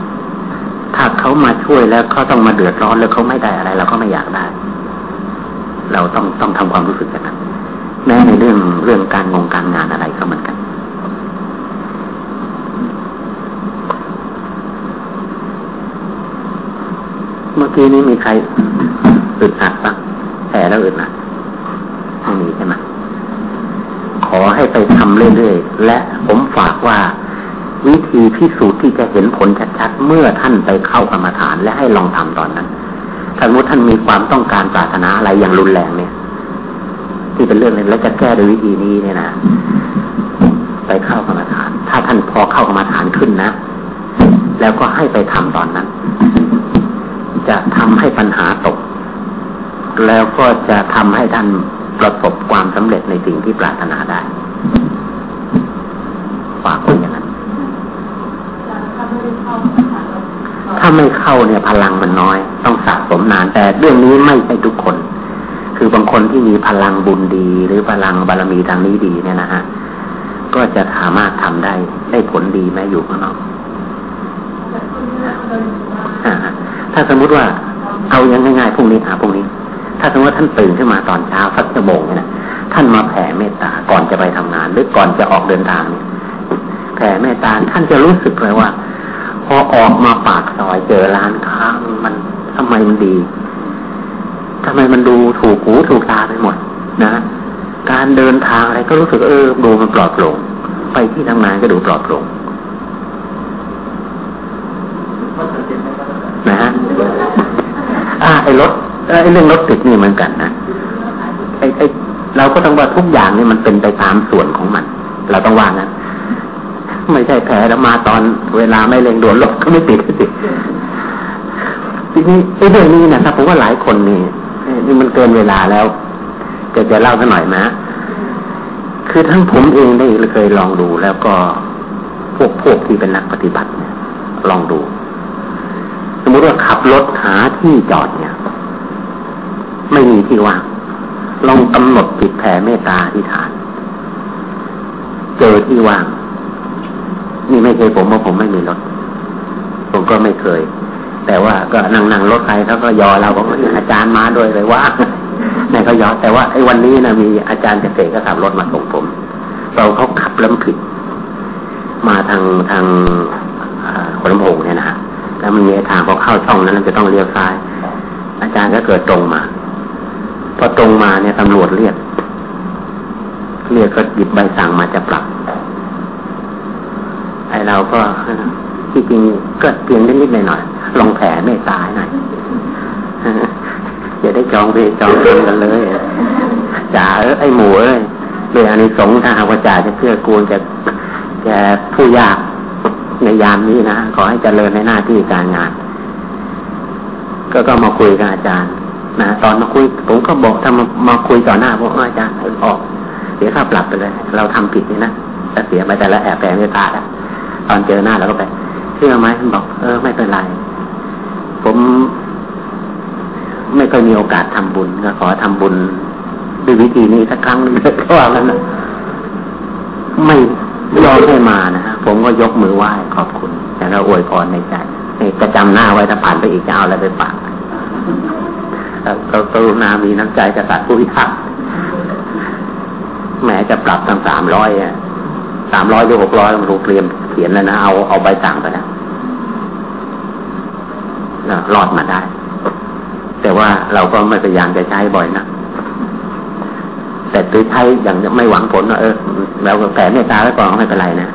ถ้าเขามาช่วยแล้วเขาต้องมาเดือดร้อนแล้วเขาไม่ได้อะไรเราก็ไม่อยากได้ เราต้องต้องทำความรู้สึกกันนะแม้ในเรื่องเรื่องการงงการงานอะไรก็เหมือนกันเมื่อกี้นี้มีใครอึดอัดปะแผลแล้วอึดอัดไม่มีใช่ไหมขอให้ไปทำเรื่อยๆและผมฝากว่า วิธีพิสูจน์ที่จะเห็นผลชัดๆ เมื่อท่านไปเข้ากรรมฐานและให้ลองทำตอนนั้นถ้าสมมติท่านมีความต้องการปรารถนาอะไรอย่างรุนแรงเนี่ย ที่เป็นเรื่องนี้แล้วจะแก้โดยวิธีนี้เนี่ยนะไปเข้ากรรมฐาน ถ้าท่านพอเข้ากรรมฐานขึ้นนะ แล้วก็ให้ไปทำตอนนั้น จะทำให้ปัญหาตก แล้วก็จะทำให้ท่านประสบความสำเร็จในสิ่งที่ปรารถนาได้ฝากคนอย่างนั้น ถ้า ไม่เข้าเนี่ยพลังมันน้อย ต้องสะสมนานแต่เรื่องนี้ไม่ใช่ทุกคน คือบางคนที่มีพลังบุญดี หรือพลังบารมีทางนี้ดีเนี่ยนะฮะก็จะสามารถทำได้ได้ผลดีแม้อยู่ข้างนอกถ้าสมมุติว่าเอายังง่ายๆพรุ่งนี้อาพรุ่งนี้ ถ้าสมมติว่าท่านตื่นขึ้นมาตอนเช้าสักชั่วโมงเนี่ยนะท่านมาแผ่เมตตาก่อนจะไปทำงาน หรือก่อนจะออกเดินทางเนี่ยแผ่เมตตาท่านจะรู้สึกเลยว่า พอออกมาปากซอยเจอร้านค้ามันทำไมมันดีทำไมมันดูถูกหูถูกตาไปหมด นะ การเดินทางอะไรก็รู้สึกเออดูมันปลอดโปร่งไปที่ทำงานก็ดูปลอดโปร่งนะฮะอ่าไอ้รถไอ้เรื่องรถติดนี่เหมือนกันนะไอ้ไอ้เราก็ต้องว่าทุกอย่างนี่มันเป็นไปตามส่วนของมัน เราต้องว่านะ ไม่ใช่แผลแล้วมาตอนเวลาไม่เร่งด่วนรถก็ไม่ติดสิทีนี้ไอ้เรื่องนี้นะครับผมว่าหลายคนนี่นี่มันเกินเวลาแล้วจะจะเล่าสักหน่อยนะ คือทั้งผมเองได้เคยลองดูแล้วก็พวกพวกที่เป็นนักปฏิบัติเนี่ย ลองดู สมมติว่าขับรถหาที่จอดเนี่ย ไม่มีที่ว่างลองกำหนดปิดแผ่เมตตาที่ฐาน เจอที่ว่าง นี่ไม่เคยผมว่าผมไม่มีรถ ผมก็ไม่เคย แต่ว่าก็นั่งนั่งรถใครเขาก็ยอเราบอกว่าอาจารย์มาด้วยเลยว่าในเขายอแต่ว่าไอ้วันนี้นะมีอาจารย์เกษตรก็ขับรถมาส่งผม เราเขาขับล้ำผิด มาทางทางหัวลำโพงเนี่ยนะฮะแล้วมันมีทางพอเข้าช่องนั้นจะต้องเลี้ยวซ้าย อาจารย์ก็เกิดตรงมา พอตรงมาเนี่ยตำรวจเรียกเรียกก็หยิบใบสั่งมาจะปรับ ไอเราก็ที่จริงก็เพียงนิดๆหน่อยๆลงแผลไม่ตาหน่อยจะได้จองเวจองกันเลยจ่าเออไอหมูเอ้ยเรื่องอันนี้สงถ้าหากว่าจ่าจะเพื่อกูลจะแกผู้ยากในยามนี้นะขอให้เจริญในหน้าที่การงาน ก็ก็มาคุยกับอาจารย์นะตอนมาคุย ผมก็บอกถ้ามามาคุยต่อหน้าพวกอาจารย์ออกเสียค่าปรับไปเลย เราทำผิดนี่นะจะเสียไปแต่ละแอบแฝงไม่ตาแล้ว ตอนเจอหน้าเราก็ไปเชื่อไหมท่านบอกเออไม่เป็นไร ผมไม่เคยมีโอกาสทำบุญก็ขอทำบุญด้วยวิธีนี้สักครั้งนึงเพราะว่านั้นไม่ยอมให้มานะฮะผมก็ยกมือไหว้ขอบคุณ แต่เราอวยพรในใจจะจำหน้าไว้ถ้าผ่านไปอีกจะเอาอะไรไปฝากเราตรุณามีน้ำใจจะตัดผู้พิทักษ์แม้จะปรับตั้งสามร้อยอะ สามร้อยหรือหกร้อยมันรูปเตรียมเขียนแล้วนะเอาเอาใบสั่งไปนะรอดมาได้ แต่ว่าเราก็ไม่พยายามจะใช้บ่อยนะแต่ตือใช้อย่างไม่หวังผลเออเราก็แผ่เมตตาไว้ก่อนไม่เป็นไรนะ